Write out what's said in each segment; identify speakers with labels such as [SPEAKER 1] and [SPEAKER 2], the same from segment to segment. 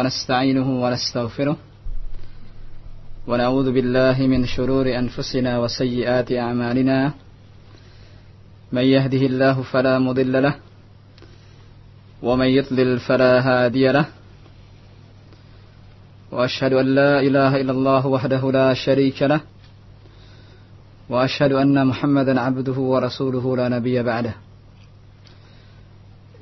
[SPEAKER 1] ونستعينه ونستغفره ونعوذ بالله من شرور أنفسنا وسيئات أعمالنا من يهده الله فلا مضل له ومن يضلل فلا هادي له وأشهد أن لا إله إلا الله وحده لا شريك له وأشهد أن محمدا عبده ورسوله لا نبي بعده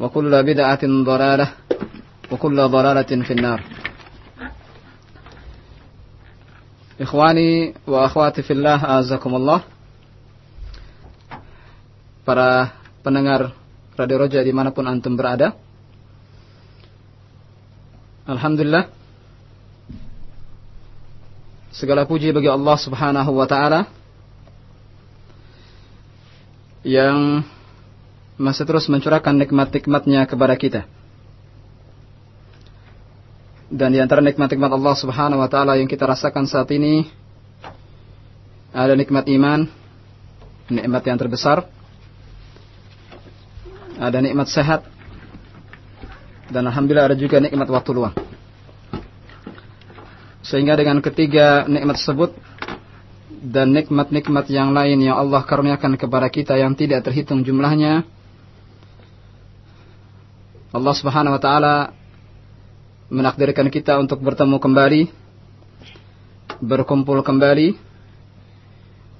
[SPEAKER 1] وكل بدعة ضلالة وكل ضلالة في النار Ikhwani wa akhwati fillah azakumullah Para pendengar Radio Roja dimanapun antum berada Alhamdulillah Segala puji bagi Allah subhanahu wa ta'ala Yang masih terus mencurahkan nikmat-nikmatnya kepada kita. Dan di antara nikmat-nikmat Allah Subhanahu wa taala yang kita rasakan saat ini ada nikmat iman, nikmat yang terbesar. Ada nikmat sehat. Dan alhamdulillah ada juga nikmat waktu luang. Sehingga dengan ketiga nikmat tersebut dan nikmat-nikmat yang lain yang Allah karuniakan kepada kita yang tidak terhitung jumlahnya, Allah Subhanahu wa taala menakdirkan kita untuk bertemu kembali berkumpul kembali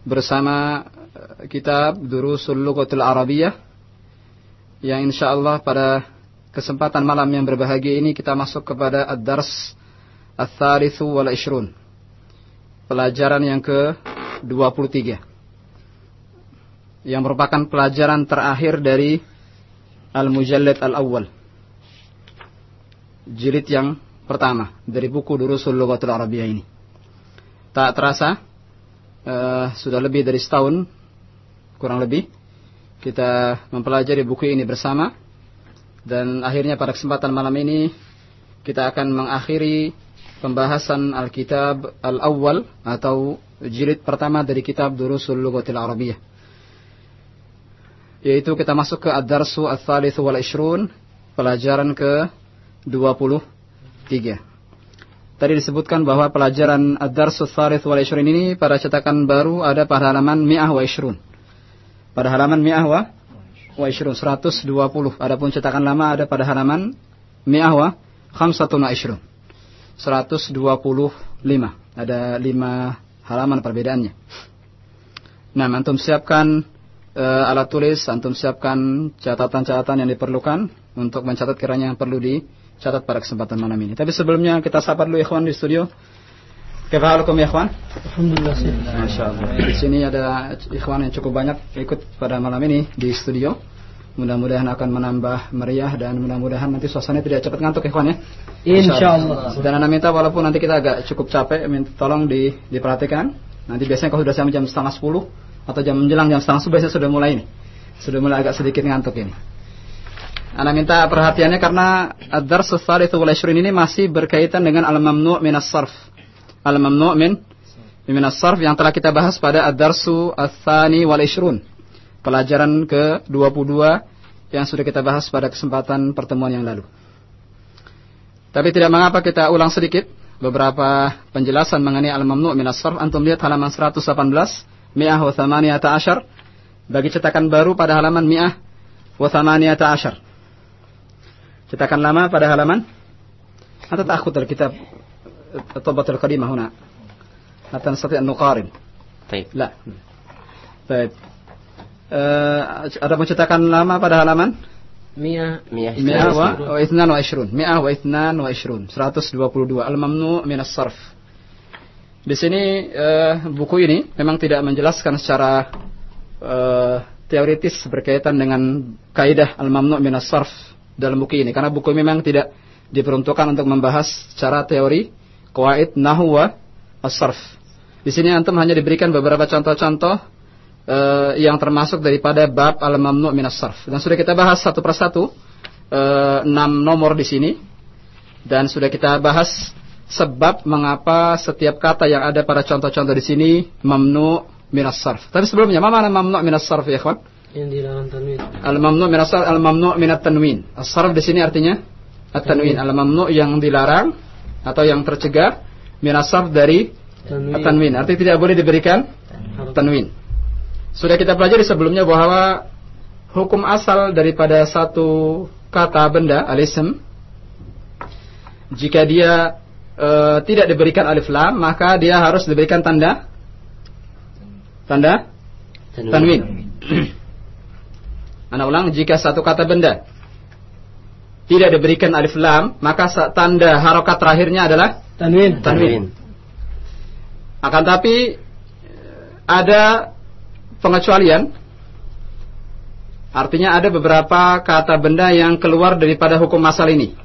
[SPEAKER 1] bersama kitab Durusul Lughatil Arabiyah yang insyaallah pada kesempatan malam yang berbahagia ini kita masuk kepada ad-dars ats-tsalitsu wal 20 pelajaran yang ke-23 yang merupakan pelajaran terakhir dari Al-Mujallad Al-Awwal jilid yang pertama dari buku Durusul Lughatul Arabiyah ini. Tak terasa uh, sudah lebih dari setahun kurang lebih kita mempelajari buku ini bersama dan akhirnya pada kesempatan malam ini kita akan mengakhiri pembahasan Alkitab Al-Awwal atau jilid pertama dari kitab Durusul Lughatul Arabiyah. Yaitu kita masuk ke Ad-Darsu Ats-Tsalits wal 20, pelajaran ke 23. Tadi disebutkan bahwa pelajaran Ad-Darsus Tsalits wal Ishrun ini pada cetakan baru ada pada halaman Mi'ah wa Ishrun. Pada halaman Mi'ah wa, wa Ishrun 120. Adapun cetakan lama ada pada halaman Mi'ah wa Khamsatun wa Ishrun. 125. Ada 5 halaman perbedaannya. Nah, antum siapkan uh, alat tulis, antum siapkan catatan-catatan yang diperlukan untuk mencatat kiranya yang perlu di catat pada kesempatan malam ini. Tapi sebelumnya kita sapa dulu ikhwan di studio. Kefa'alukum ya ikhwan?
[SPEAKER 2] Alhamdulillah sih.
[SPEAKER 1] Masya Allah. Di sini ada ikhwan yang cukup banyak ikut pada malam ini di studio. Mudah-mudahan akan menambah meriah dan mudah-mudahan nanti suasananya tidak cepat ngantuk ikhwan ya.
[SPEAKER 2] Insya Allah.
[SPEAKER 1] Dan anda minta walaupun nanti kita agak cukup capek, minta tolong di, diperhatikan. Nanti biasanya kalau sudah jam jam setengah sepuluh atau jam menjelang jam setengah sepuluh biasanya sudah mulai ini. Sudah mulai agak sedikit ngantuk ini. Anda minta perhatiannya karena ad-dars tsalits wal 20 ini masih berkaitan dengan al-mamnu' min as-sarf. Al-mamnu' min min as-sarf yang telah kita bahas pada ad-darsu ats-tsani wal 20. Pelajaran ke-22 yang sudah kita bahas pada kesempatan pertemuan yang lalu. Tapi tidak mengapa kita ulang sedikit beberapa penjelasan mengenai al-mamnu' min as-sarf. Antum lihat halaman 118, mi'ah wa thamaniyata ashar. Bagi cetakan baru pada halaman mi'ah wa thamaniyata ashar Cetakan lama pada halaman حتى تأخذ الكتاب الطبة القديمة هنا حتى نستطيع أن نقارن
[SPEAKER 3] طيب
[SPEAKER 1] لا طيب Eh, ada pencetakan lama pada halaman
[SPEAKER 2] Mia.
[SPEAKER 3] مياه
[SPEAKER 1] Mi'ah wa
[SPEAKER 3] التنوين.
[SPEAKER 1] wa ithnan wa ishrun. Mi'ah wa ithnan wa ishrun. 122. Al-mamnu min sarf Di sini eh, buku ini memang tidak menjelaskan secara eh, teoritis berkaitan dengan kaidah al-mamnu min sarf dalam buku ini karena buku ini memang tidak diperuntukkan untuk membahas secara teori qawaid nahwu wa as-sarf. Di sini antum hanya diberikan beberapa contoh-contoh eh, yang termasuk daripada bab al-mamnu min sarf dan sudah kita bahas satu persatu eh, enam nomor di sini dan sudah kita bahas sebab mengapa setiap kata yang ada pada contoh-contoh di sini mamnu minas sarf. Tapi sebelumnya, apa makna mamnu minas sarf ya, kawan?
[SPEAKER 2] Yang dilarang tanwin.
[SPEAKER 1] Al-mamnu minas sarf, al-mamnu minat tanwin. As-sarf di sini artinya at-tanwin. Al-mamnu yang dilarang atau yang tercegah sarf dari
[SPEAKER 2] Tanwin.
[SPEAKER 1] at-tanwin. Artinya tidak boleh diberikan tanwin. Sudah kita pelajari sebelumnya bahwa hukum asal daripada satu kata benda al-ism jika dia e, tidak diberikan alif lam maka dia harus diberikan tanda tanda tanwin. Anak ulang jika satu kata benda tidak diberikan alif lam maka tanda harokat terakhirnya adalah
[SPEAKER 2] Tanwin.
[SPEAKER 1] tanwin. Akan tapi ada pengecualian. Artinya ada beberapa kata benda yang keluar daripada hukum asal ini.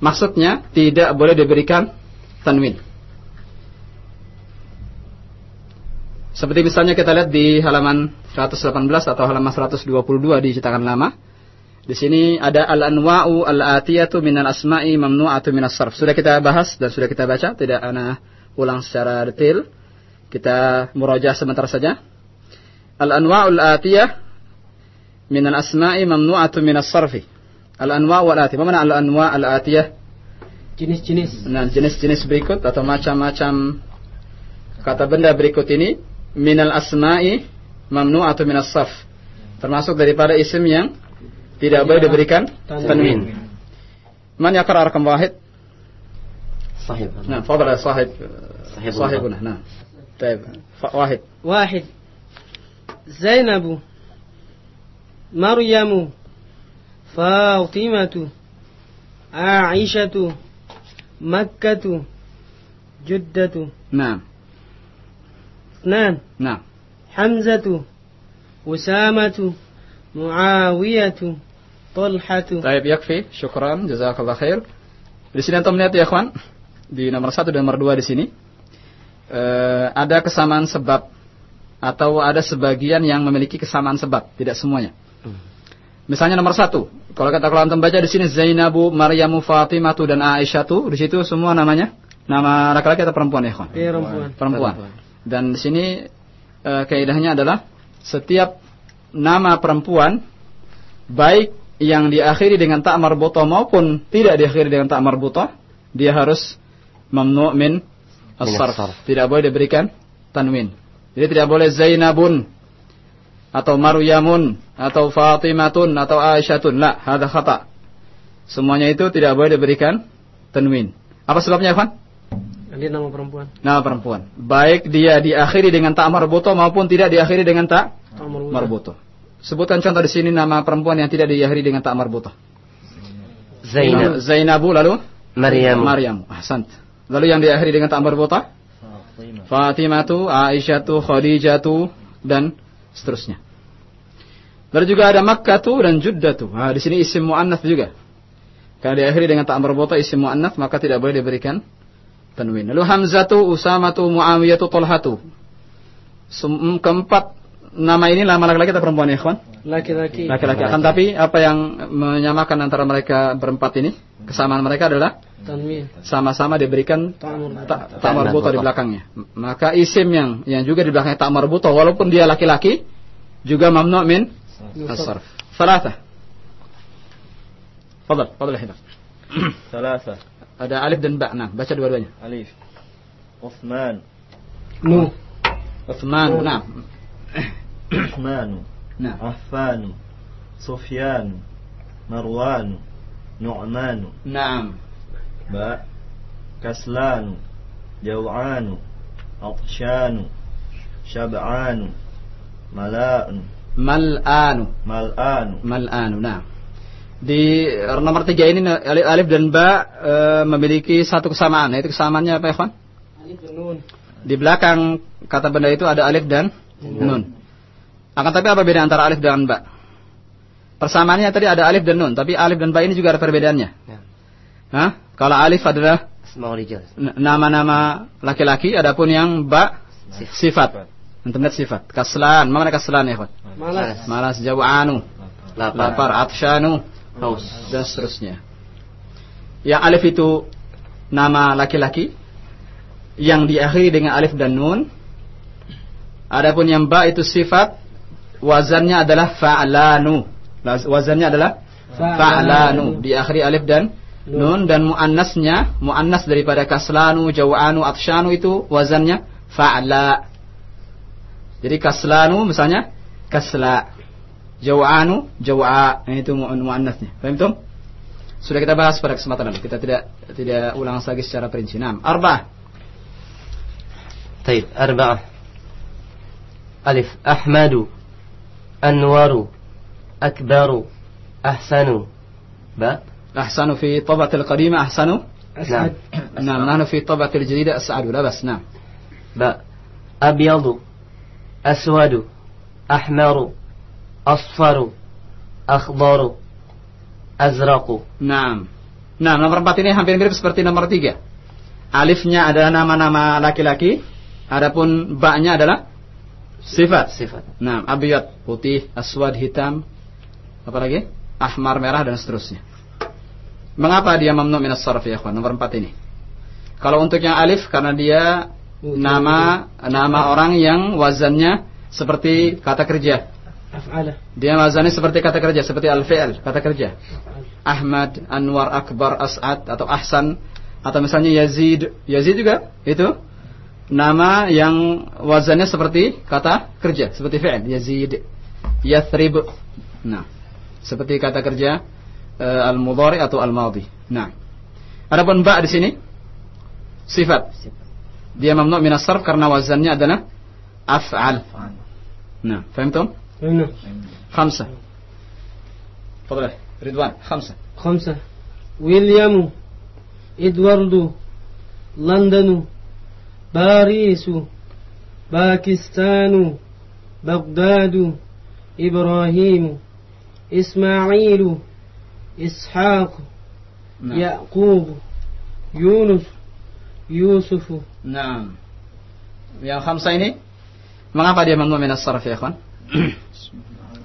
[SPEAKER 1] Maksudnya tidak boleh diberikan tanwin. Seperti misalnya kita lihat di halaman 118 atau halaman 122 di cetakan lama. Di sini ada al-anwa'u al-atiyatu minal asma'i mamnu'atu minas sarf. Sudah kita bahas dan sudah kita baca, tidak ana ulang secara detail. Kita murajah sebentar saja. Al-anwa'u al-atiyah minal asma'i mamnu'atu minas sarfi. Al-anwa'u al-atiyah. Apa makna al-anwa' al-atiyah?
[SPEAKER 2] Jenis-jenis.
[SPEAKER 1] Nah, jenis-jenis berikut atau macam-macam kata benda berikut ini minal asma'i mamnu'atu minas sarf. Termasuk daripada isim yang tidak boleh diberikan tanwin. Man yaqra rakam wahid?
[SPEAKER 3] صحيح
[SPEAKER 1] Nah, fadal ya sahib
[SPEAKER 3] صحيح
[SPEAKER 1] sahibuna. Nah. Baik. Fa- Wahid.
[SPEAKER 2] واحد زينب مريم فاطمة عائشة مكة جدة
[SPEAKER 1] Nah.
[SPEAKER 2] اثنان
[SPEAKER 1] Nah.
[SPEAKER 2] حمزة أسامة معاوية طلحة
[SPEAKER 1] Baik, yakfi. Syukran. Jazakallah khair. Di sini antum lihat ya, kawan. Di nomor satu dan nomor dua di sini. Eh, ada kesamaan sebab atau ada sebagian yang memiliki kesamaan sebab, tidak semuanya. Misalnya nomor satu, kalau kata kalau antum baca di sini Zainabu, Maryamu, Fatimatu dan Aisyatu, di situ semua namanya nama laki-laki atau perempuan ya, kawan?
[SPEAKER 2] perempuan
[SPEAKER 1] perempuan. Dan di sini eh, kaidahnya adalah setiap nama perempuan baik yang diakhiri dengan tak marbuta maupun tidak diakhiri dengan tak marbuta, dia harus mamnu min as-sarf.
[SPEAKER 3] as-sarf.
[SPEAKER 1] Tidak boleh diberikan tanwin. Jadi tidak boleh Zainabun atau Maryamun atau Fatimatun atau Aisyatun. La, hada khata. Semuanya itu tidak boleh diberikan tanwin. Apa sebabnya, Ikhwan?
[SPEAKER 2] Andi nama perempuan.
[SPEAKER 1] Nama perempuan. Baik dia diakhiri dengan tak marbuto maupun tidak diakhiri dengan tak marbuto. Sebutkan contoh di sini nama perempuan yang tidak diakhiri dengan tak marbuto.
[SPEAKER 3] Zainab.
[SPEAKER 1] Zainabu lalu
[SPEAKER 3] Maryam.
[SPEAKER 1] Maryam. Ahsant. Lalu yang diakhiri dengan tak marbuto? tu, Khadijah tu dan seterusnya. Lalu juga ada Makkah tu dan Juddatu. Nah, di sini isim muannats juga. Karena diakhiri dengan tak marbuto isim muannats maka tidak boleh diberikan tanwin. Lalu Hamzatu, Usamatu, Muawiyatu, Tolhatu. Sem- Keempat nama ini nama laki-laki atau perempuan ya, kawan?
[SPEAKER 2] laki-laki
[SPEAKER 1] Laki-laki. Akan tapi apa yang menyamakan antara mereka berempat ini, kesamaan mereka adalah
[SPEAKER 2] tanwin
[SPEAKER 1] sama-sama diberikan tak marbuto di belakangnya. Maka isim yang yang juga di belakangnya tak marbuto walaupun dia laki-laki juga mamnu min as-sarf. Salatah. Fadal, fadal ya Hidar. Ada alif dan ba. Nah, baca dua-duanya.
[SPEAKER 4] Alif. Uthman.
[SPEAKER 2] Nu.
[SPEAKER 1] Uthman. Oh. Nah.
[SPEAKER 4] Uthman.
[SPEAKER 1] Nah.
[SPEAKER 4] Affan. Sufyan. Marwan. Nu'man.
[SPEAKER 1] Naam.
[SPEAKER 4] Ba. Kaslan. Jau'an. Atshan. Shab'an. Mala'an.
[SPEAKER 1] Mal'an.
[SPEAKER 4] Mal'an.
[SPEAKER 1] Mal'an. Naam. Di nomor tiga ini alif, alif dan ba e, memiliki satu kesamaan. Yaitu kesamaannya apa ya, kawan?
[SPEAKER 2] Alif dan nun.
[SPEAKER 1] Di belakang kata benda itu ada alif dan nun. Akan tapi apa beda antara alif dan ba? Persamaannya tadi ada alif dan nun, tapi alif dan ba ini juga ada perbedaannya.
[SPEAKER 3] Ya.
[SPEAKER 1] Hah? Kalau alif adalah nama-nama laki-laki, adapun yang ba sifat. Antum lihat sifat. Kaslan, mana kaslan ya?
[SPEAKER 2] Malas.
[SPEAKER 1] Malas jawanu,
[SPEAKER 3] Lapar.
[SPEAKER 1] lapar, atsyanu,
[SPEAKER 3] Haus.
[SPEAKER 1] dan seterusnya. Yang alif itu nama laki-laki yang diakhiri dengan alif dan nun. Adapun yang ba itu sifat wazannya adalah fa'lanu. Wazannya adalah fa'lanu diakhiri alif dan nun dan muannasnya muannas daripada kaslanu, jawanu, atsyanu itu wazannya fa'la. Jadi kaslanu misalnya kasla. Jawanu, jawa. Nah, itu mu- muannasnya. Paham tuh? Sudah kita bahas pada kesempatan lalu. Kita tidak tidak ulang lagi secara perinci. Nah, arba.
[SPEAKER 3] طيب أربعة ألف أحمد أنور أكبر أحسن باء
[SPEAKER 1] أحسن في طبعة القديمة أحسن
[SPEAKER 2] أسعد.
[SPEAKER 1] نعم نحن في طبعة الجديدة أسعد لا بس نعم
[SPEAKER 3] باء أبيض أسود أحمر asfaru, akhbaru, azraku.
[SPEAKER 1] naam nah nomor empat ini hampir mirip seperti nomor tiga. Alifnya adalah nama-nama laki-laki, adapun baknya adalah sifat.
[SPEAKER 3] Sifat.
[SPEAKER 1] Nah, abiyat putih, aswad hitam, apa lagi? Ahmar merah dan seterusnya. Mengapa dia mamnu minas sarf ya? Nomor empat ini. Kalau untuk yang alif karena dia nama nama orang yang wazannya seperti kata kerja dia mazani seperti kata kerja, seperti al-fi'l, kata kerja. Ahmad, Anwar, Akbar, As'ad atau Ahsan atau misalnya Yazid. Yazid juga itu nama yang wazannya seperti kata kerja, seperti fi'il Yazid. Yathrib. Nah, seperti kata kerja uh, al-mudhari atau al-madhi. Nah. Adapun ba di sini sifat. Dia mamnu min karena wazannya adalah af'al. Nah, faham
[SPEAKER 2] tuh?
[SPEAKER 1] خمسة. تفضل. رضوان خمسة.
[SPEAKER 2] خمسة. ويليام إدوارد لندن باريس باكستان بغداد إبراهيم إسماعيل إسحاق
[SPEAKER 1] نعم.
[SPEAKER 2] يعقوب يونس يوسف.
[SPEAKER 1] Nah, yang khamsa ini mengapa dia mamnu min as-sarf ya ikhwan?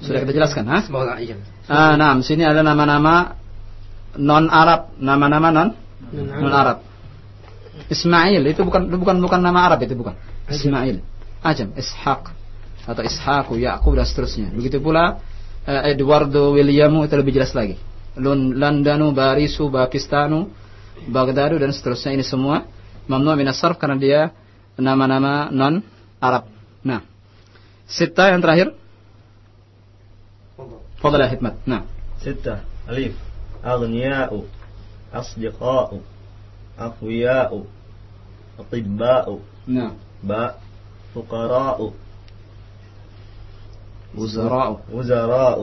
[SPEAKER 1] Sudah kita jelaskan, ha?
[SPEAKER 3] Semoga iya.
[SPEAKER 1] Ah, nah, sini ada nama-nama non Arab, nama-nama non non Arab. Ismail itu bukan bukan bukan nama Arab itu bukan. Ismail, Ajam, Ishaq atau Ishaqu, Yaqub dan seterusnya. Begitu pula eh, Eduardo Williamu itu lebih jelas lagi. Londonu, Barisu, Pakistanu, Baghdadu dan seterusnya ini semua mamnu min karena dia nama-nama non Arab. Nah, sita yang terakhir Fadal ya Hikmat. Nah,
[SPEAKER 4] ستة ألف أغنياء أصدقاء أقوياء أطباء
[SPEAKER 1] nah.
[SPEAKER 4] باء فقراء
[SPEAKER 1] Wuzara'u.
[SPEAKER 4] وزراء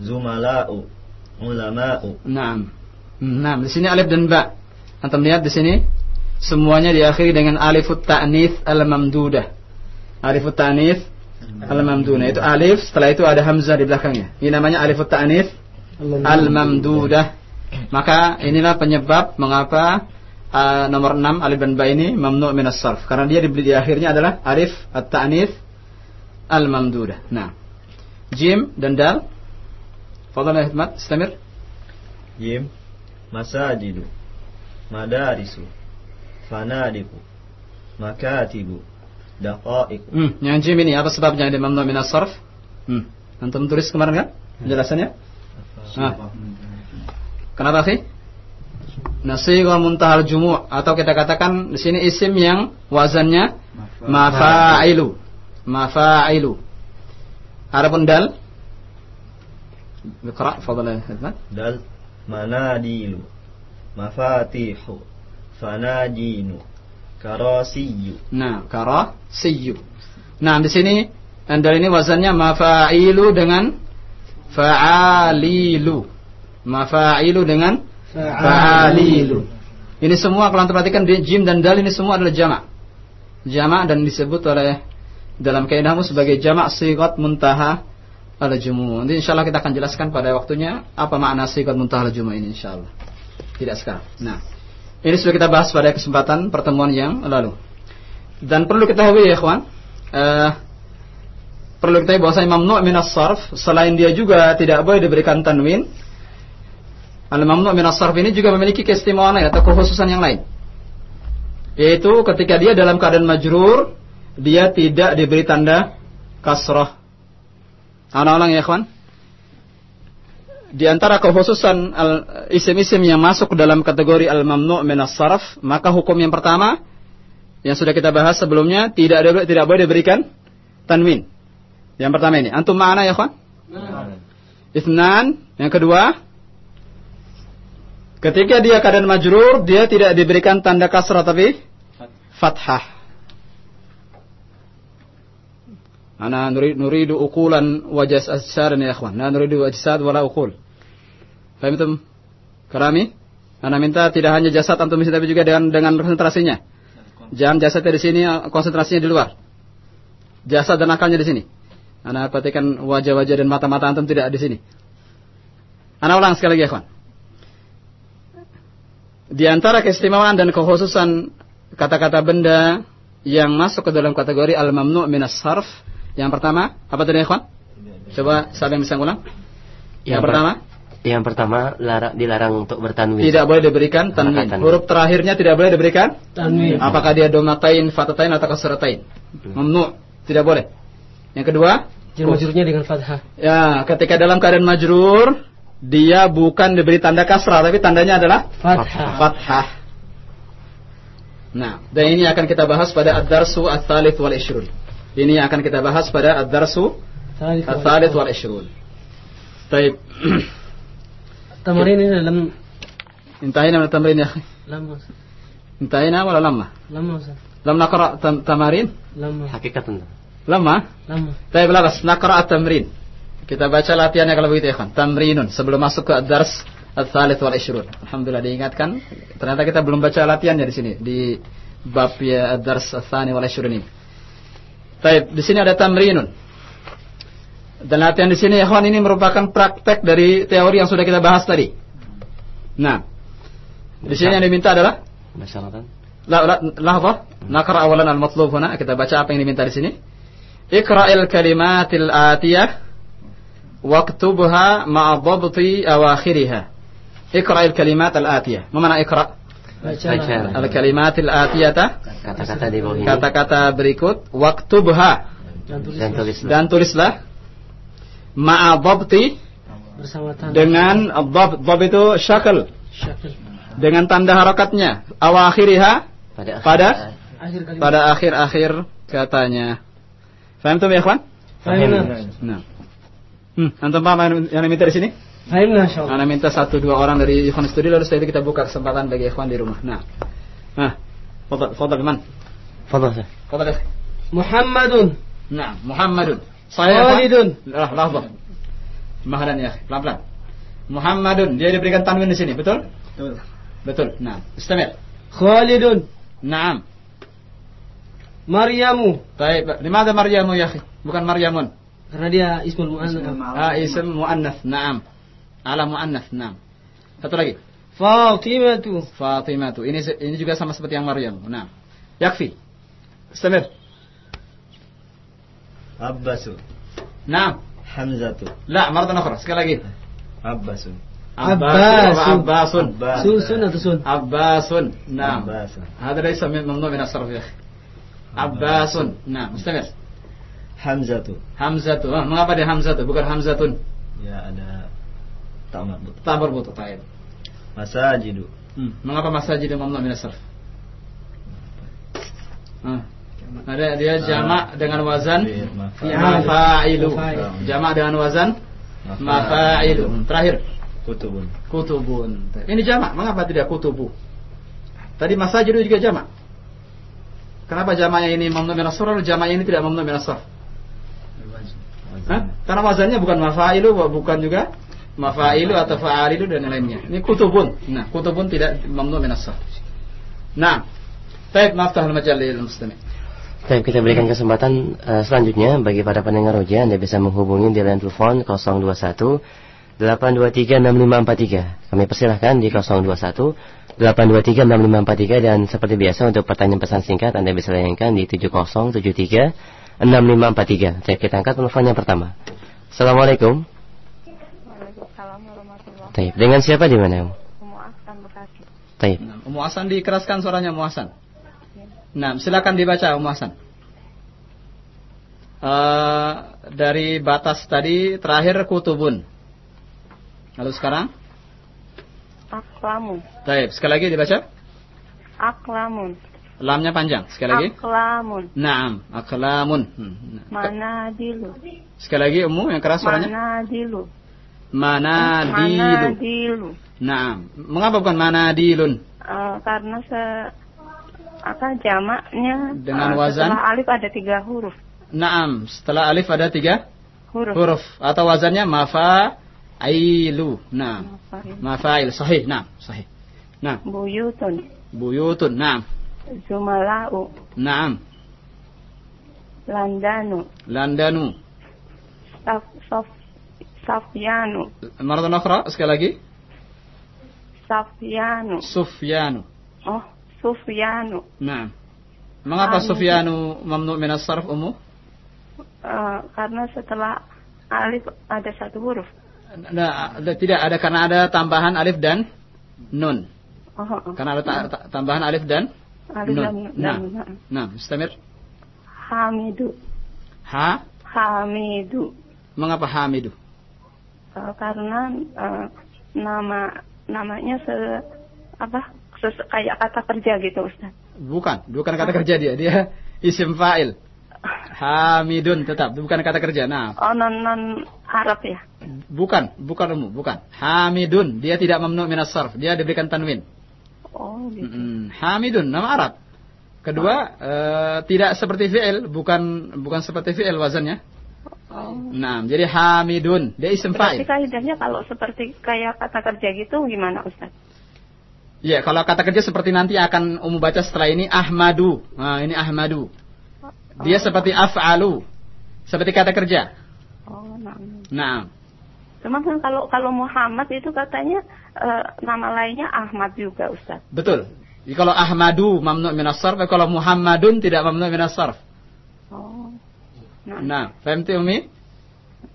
[SPEAKER 4] زملاء علماء
[SPEAKER 1] Naam. Nah, di sini alif dan ba. Antum lihat di sini semuanya diakhiri dengan alifut ta'nits al-mamdudah. Alifut ta'nits Al-Mamduna itu alif, setelah itu ada hamzah di belakangnya. Ini namanya Alif Ta'anif Al-Mamdudah. Maka inilah penyebab mengapa uh, nomor 6 alif dan ba ini mamnu' min sarf karena dia di, di akhirnya adalah alif at-ta'nits Al-Mamdudah. Nah. Jim dan dal. Fadhal Ahmad, Istamir.
[SPEAKER 4] Jim masajidu madarisu fanadiku makatibu daqaiq.
[SPEAKER 1] Hmm, yang jim ini apa sebabnya dia mamnu min as-sarf? Hmm. Antum tulis kemarin kan? Penjelasannya? Ah. Kenapa, sih? Nasigha muntahal jumu' atau kita katakan di sini isim yang wazannya mafailu. Mafailu. Adapun dal Iqra fadlan Hizman.
[SPEAKER 4] Dal manadilu mafatihu Fanajinu karasiyu
[SPEAKER 1] Nah, kara siyu. Nah, di sini andal ini wazannya mafa'ilu dengan fa'alilu. Mafa'ilu dengan fa'alilu. Ini semua kalau perhatikan di jim dan dal ini semua adalah jamak. Jamak dan disebut oleh dalam kaidahmu sebagai jamak sigat muntaha al jumu. Nanti insyaallah kita akan jelaskan pada waktunya apa makna sigat muntaha al jumu ini insyaallah. Tidak sekarang. Nah, ini sudah kita bahas pada kesempatan pertemuan yang lalu. Dan perlu kita ketahui ya ikhwan, eh, perlu kita bahwa mamnu' minas sarf selain dia juga tidak boleh diberikan tanwin. Al mamnu' minas sarf ini juga memiliki keistimewaan atau kekhususan yang lain. Yaitu ketika dia dalam keadaan majrur, dia tidak diberi tanda kasrah. Anak-anak ya ikhwan? Di antara kekhususan isim-isim yang masuk dalam kategori al-mamnu' minas sarf, maka hukum yang pertama yang sudah kita bahas sebelumnya tidak ada tidak boleh diberikan tanwin. Yang pertama ini, antum mana ya, kawan? Itsnan, yang kedua ketika dia keadaan majrur, dia tidak diberikan tanda kasrah tapi fathah. Nuridu uqulan wa jasad ya ikhwan. La nuridu ajsad wala uqul. Paham itu? Karami? Ana minta tidak hanya jasad antum tapi juga dengan dengan konsentrasinya. Jangan jasadnya di sini, konsentrasinya di luar. Jasad dan akalnya di sini. Ana perhatikan wajah-wajah dan mata-mata antum tidak di sini. Ana ulang sekali lagi, ya, kawan. Di antara keistimewaan dan kekhususan kata-kata benda yang masuk ke dalam kategori al-mamnu' minas sarf, yang pertama, apa tadi, kawan? Coba siapa yang bisa ngulang? Yang,
[SPEAKER 3] Yang per-
[SPEAKER 1] pertama,
[SPEAKER 3] Yang pertama lara- dilarang untuk bertanwin.
[SPEAKER 1] tidak boleh diberikan tanwin.
[SPEAKER 3] Tanwin.
[SPEAKER 1] Huruf terakhirnya tidak boleh diberikan
[SPEAKER 2] Tanwin.
[SPEAKER 1] Apakah dia domatain, fatatain atau kasratain? Mamnu, tidak boleh. Yang kedua,
[SPEAKER 2] Majrurnya dengan fathah.
[SPEAKER 1] ya ketika dalam keadaan majrur, dia bukan diberi tanda kasrah tapi tandanya adalah
[SPEAKER 2] Fathah.
[SPEAKER 1] fathah. Nah, dan ini akan kita bahas pada ad-darsu ats-tsalits wal ishrun. Ini akan kita bahas pada ad-darsu
[SPEAKER 2] Thalith wal-
[SPEAKER 1] ats-tsalits wal ishrun. Baik.
[SPEAKER 2] Tamarin ini dalam
[SPEAKER 1] انتهينا من التمرين يا أخي
[SPEAKER 2] lama.
[SPEAKER 1] انتهينا ولا لما
[SPEAKER 2] Lama Ustaz.
[SPEAKER 1] لم نقرأ تم- تمارين
[SPEAKER 2] Lama.
[SPEAKER 3] Hakikatan.
[SPEAKER 1] لما
[SPEAKER 2] Lama.
[SPEAKER 1] طيب لا بس نقرأ التمرين kita baca latihannya kalau begitu ya kan tamrinun sebelum masuk ke dars al-thalith wal ishrun alhamdulillah diingatkan ternyata kita belum baca latihannya di sini di bab ya dars al-thani wal ishrun ini Taib, di sini ada tamrinun. Dan latihan di sini ikhwan ini merupakan praktek dari teori yang sudah kita bahas tadi. Nah, di sini yang diminta adalah
[SPEAKER 3] Masyaratan.
[SPEAKER 1] La, la, nakra awalan al-matlub huna, kita baca apa yang diminta di sini. Iqra'il kalimatil atiyah waktubha ma'a dhabti awakhiriha. Iqra'il kalimat al-atiyah. Mana iqra'?
[SPEAKER 2] Bacalah.
[SPEAKER 3] Al
[SPEAKER 1] kalimatil atiyata.
[SPEAKER 3] Kata-kata di bawah ini.
[SPEAKER 1] Kata-kata berikut
[SPEAKER 2] Waktu buha.
[SPEAKER 3] Dan tulislah.
[SPEAKER 1] Dan tulislah.
[SPEAKER 2] Ma'adhabti.
[SPEAKER 1] Dengan dhab, dhab itu
[SPEAKER 2] shakel
[SPEAKER 1] Dengan tanda harokatnya. Awakhiriha
[SPEAKER 3] pada
[SPEAKER 1] pada
[SPEAKER 2] akhir
[SPEAKER 1] Pada akhir-akhir katanya. Faham tuh ya, kawan?
[SPEAKER 2] Faham.
[SPEAKER 1] Nah. Hmm, antum paham yang diminta di sini? Ana minta satu dua orang dari ikhwan studi lalu setelah itu kita buka kesempatan bagi ikhwan di rumah. Nah. Nah. Fadal, fadal man.
[SPEAKER 3] Fadal. Ustaz.
[SPEAKER 1] Fadal ya.
[SPEAKER 2] Muhammadun.
[SPEAKER 1] Nah, Muhammadun. Saya
[SPEAKER 2] Khalidun.
[SPEAKER 1] Lah, lahzah. Mahalan ya, pelan-pelan. Muhammadun, dia diberikan tanwin di sini, betul?
[SPEAKER 4] Betul.
[SPEAKER 1] Betul. Nah, istamir.
[SPEAKER 2] Khalidun.
[SPEAKER 1] Naam.
[SPEAKER 2] Maryamu.
[SPEAKER 1] Baik, limadha Maryamu ya akhi? Bukan Maryamun.
[SPEAKER 2] Karena dia ismul mu'annas.
[SPEAKER 1] Ah, ism muannath. Naam. Ala muannath. Naam. Satu lagi.
[SPEAKER 2] Fatimatu.
[SPEAKER 1] Fatimah tu. Ini ini juga sama seperti yang Maryam. Nah. Yakfi. Istamir.
[SPEAKER 4] Abbasu.
[SPEAKER 1] Naam.
[SPEAKER 4] Hamzatu.
[SPEAKER 1] La, maratan ukhra. Sekali lagi.
[SPEAKER 4] Abbasu.
[SPEAKER 2] Abbasun.
[SPEAKER 1] Abbasun.
[SPEAKER 4] Abba-
[SPEAKER 2] Susun atau sun?
[SPEAKER 1] Abbasun. Naam.
[SPEAKER 4] Abbasu.
[SPEAKER 1] هذا ليس من ممنوع من الصرف يا أخي عباس نعم استمر
[SPEAKER 4] Hamzatu.
[SPEAKER 1] Hamzatu ah, mengapa dia Hamzatu bukan Hamzatun
[SPEAKER 4] Ya ada tak marbut.
[SPEAKER 1] tak berbutuh taib
[SPEAKER 4] Masajidu.
[SPEAKER 1] hmm. mengapa masajid mamnu min as-sarf ah. ada dia jamak dengan wazan
[SPEAKER 4] Mafa'ilu.
[SPEAKER 1] jamak dengan wazan mafa'ilu Hmm, terakhir
[SPEAKER 5] Kutubun.
[SPEAKER 1] Kutubun. Ini jamak. Mengapa tidak kutubu? Tadi masajidu juga jamak. Kenapa jamaknya ini mamnu min as-sarf lalu jamaknya ini tidak mamnu min? Hah? Karena wazannya bukan mafailu bukan juga mafailu atau fa'alilu dan lainnya. Ini kutubun. Nah, kutubun tidak mamnu min as-sarf. Nah, Baik, naftah al-majal lil muslimin.
[SPEAKER 3] Baik, kita berikan kesempatan eh, selanjutnya bagi para pendengar roja Anda bisa menghubungi di line telepon 021 823 6543. Kami persilahkan di 021 823 6543 dan seperti biasa untuk pertanyaan pesan singkat Anda bisa layangkan di 7073 6543. Baik, kita angkat telepon yang pertama. Assalamualaikum. Baik, dengan siapa di mana? Om?
[SPEAKER 6] wabarakatuh. Bekasi.
[SPEAKER 3] Baik.
[SPEAKER 1] Nah, Ummu Hasan dikeraskan suaranya Ummu Hasan. Nah, silakan dibaca Ummu Hasan. Eh, dari batas tadi terakhir kutubun. Lalu sekarang?
[SPEAKER 6] Aklamun.
[SPEAKER 1] Baik, sekali lagi dibaca.
[SPEAKER 6] Aklamun.
[SPEAKER 1] Lamnya panjang. Sekali lagi.
[SPEAKER 6] Aklamun.
[SPEAKER 1] Naam, aklamun. Hmm, nah.
[SPEAKER 6] Manadilu.
[SPEAKER 1] Sekali lagi Ummu yang keras suaranya.
[SPEAKER 6] Manadilu.
[SPEAKER 1] Manadilu.
[SPEAKER 6] Manadilu.
[SPEAKER 1] Naam. Mengapa bukan manadilun?
[SPEAKER 6] Eh, karena se apa jamaknya
[SPEAKER 1] Dengan
[SPEAKER 6] eh,
[SPEAKER 1] wazan?
[SPEAKER 6] setelah alif ada tiga huruf
[SPEAKER 1] Naam, setelah alif ada tiga
[SPEAKER 6] huruf,
[SPEAKER 1] huruf atau wazannya mafailu. Nah, mafail sahih. Nah, sahih. Nah,
[SPEAKER 6] buyutun
[SPEAKER 1] buyutun. Nah,
[SPEAKER 6] zumalau
[SPEAKER 1] naam.
[SPEAKER 6] landanu
[SPEAKER 1] Landanu.
[SPEAKER 6] saf, saf, safyanu
[SPEAKER 1] Maratan ukhra sekali lagi.
[SPEAKER 6] safyanu
[SPEAKER 1] Sufyanu.
[SPEAKER 6] oh sufyanu
[SPEAKER 1] Nah. Mengapa
[SPEAKER 6] Anu.
[SPEAKER 1] Sufyanu mamnu min as-sarf ummu?
[SPEAKER 6] Eh, karena setelah alif ada satu huruf
[SPEAKER 1] Nah, tidak ada karena ada tambahan alif dan nun.
[SPEAKER 6] oh, oh.
[SPEAKER 1] Karena ada ta- ta- tambahan alif dan
[SPEAKER 6] alif
[SPEAKER 1] nun.
[SPEAKER 6] dan,
[SPEAKER 1] Nah,
[SPEAKER 6] dan,
[SPEAKER 1] nah, istamir.
[SPEAKER 6] hamidu
[SPEAKER 1] Ha,
[SPEAKER 6] hamidu
[SPEAKER 1] mengapa Hamidu?
[SPEAKER 6] Eh, karena eh, nama namanya se apa ses- kayak kata kerja gitu Ustaz.
[SPEAKER 1] Bukan, bukan kata kerja dia. Dia isim fa'il. Hamidun tetap, bukan kata kerja. Nah,
[SPEAKER 6] Oh non non Arab ya.
[SPEAKER 1] bukan, bukan umum, bukan. Hamidun, dia tidak mamnu minas sarf, dia diberikan tanwin.
[SPEAKER 6] Oh gitu.
[SPEAKER 1] Mm-mm. Hamidun, nama Arab. Kedua, eh, tidak seperti fi'il, bukan bukan seperti fi'il wazannya.
[SPEAKER 6] Oh.
[SPEAKER 1] Nah, jadi Hamidun, dia isim
[SPEAKER 6] Berarti
[SPEAKER 1] fa'il.
[SPEAKER 6] kaidahnya kalau seperti kayak kata kerja gitu gimana Ustaz?
[SPEAKER 1] Ya, kalau kata kerja seperti nanti akan umum baca setelah ini Ahmadu. Nah, ini Ahmadu. Dia seperti af'alu. Seperti kata kerja.
[SPEAKER 6] Oh, nah.
[SPEAKER 1] Nah,
[SPEAKER 6] Cuma kan kalau kalau Muhammad itu katanya eh, nama lainnya Ahmad juga Ustaz.
[SPEAKER 1] betul. Jadi kalau Ahmadu mamnu minas sarf, kalau Muhammadun tidak mamnu.
[SPEAKER 6] Oh. Nah,
[SPEAKER 1] Nah, fahimti Umi?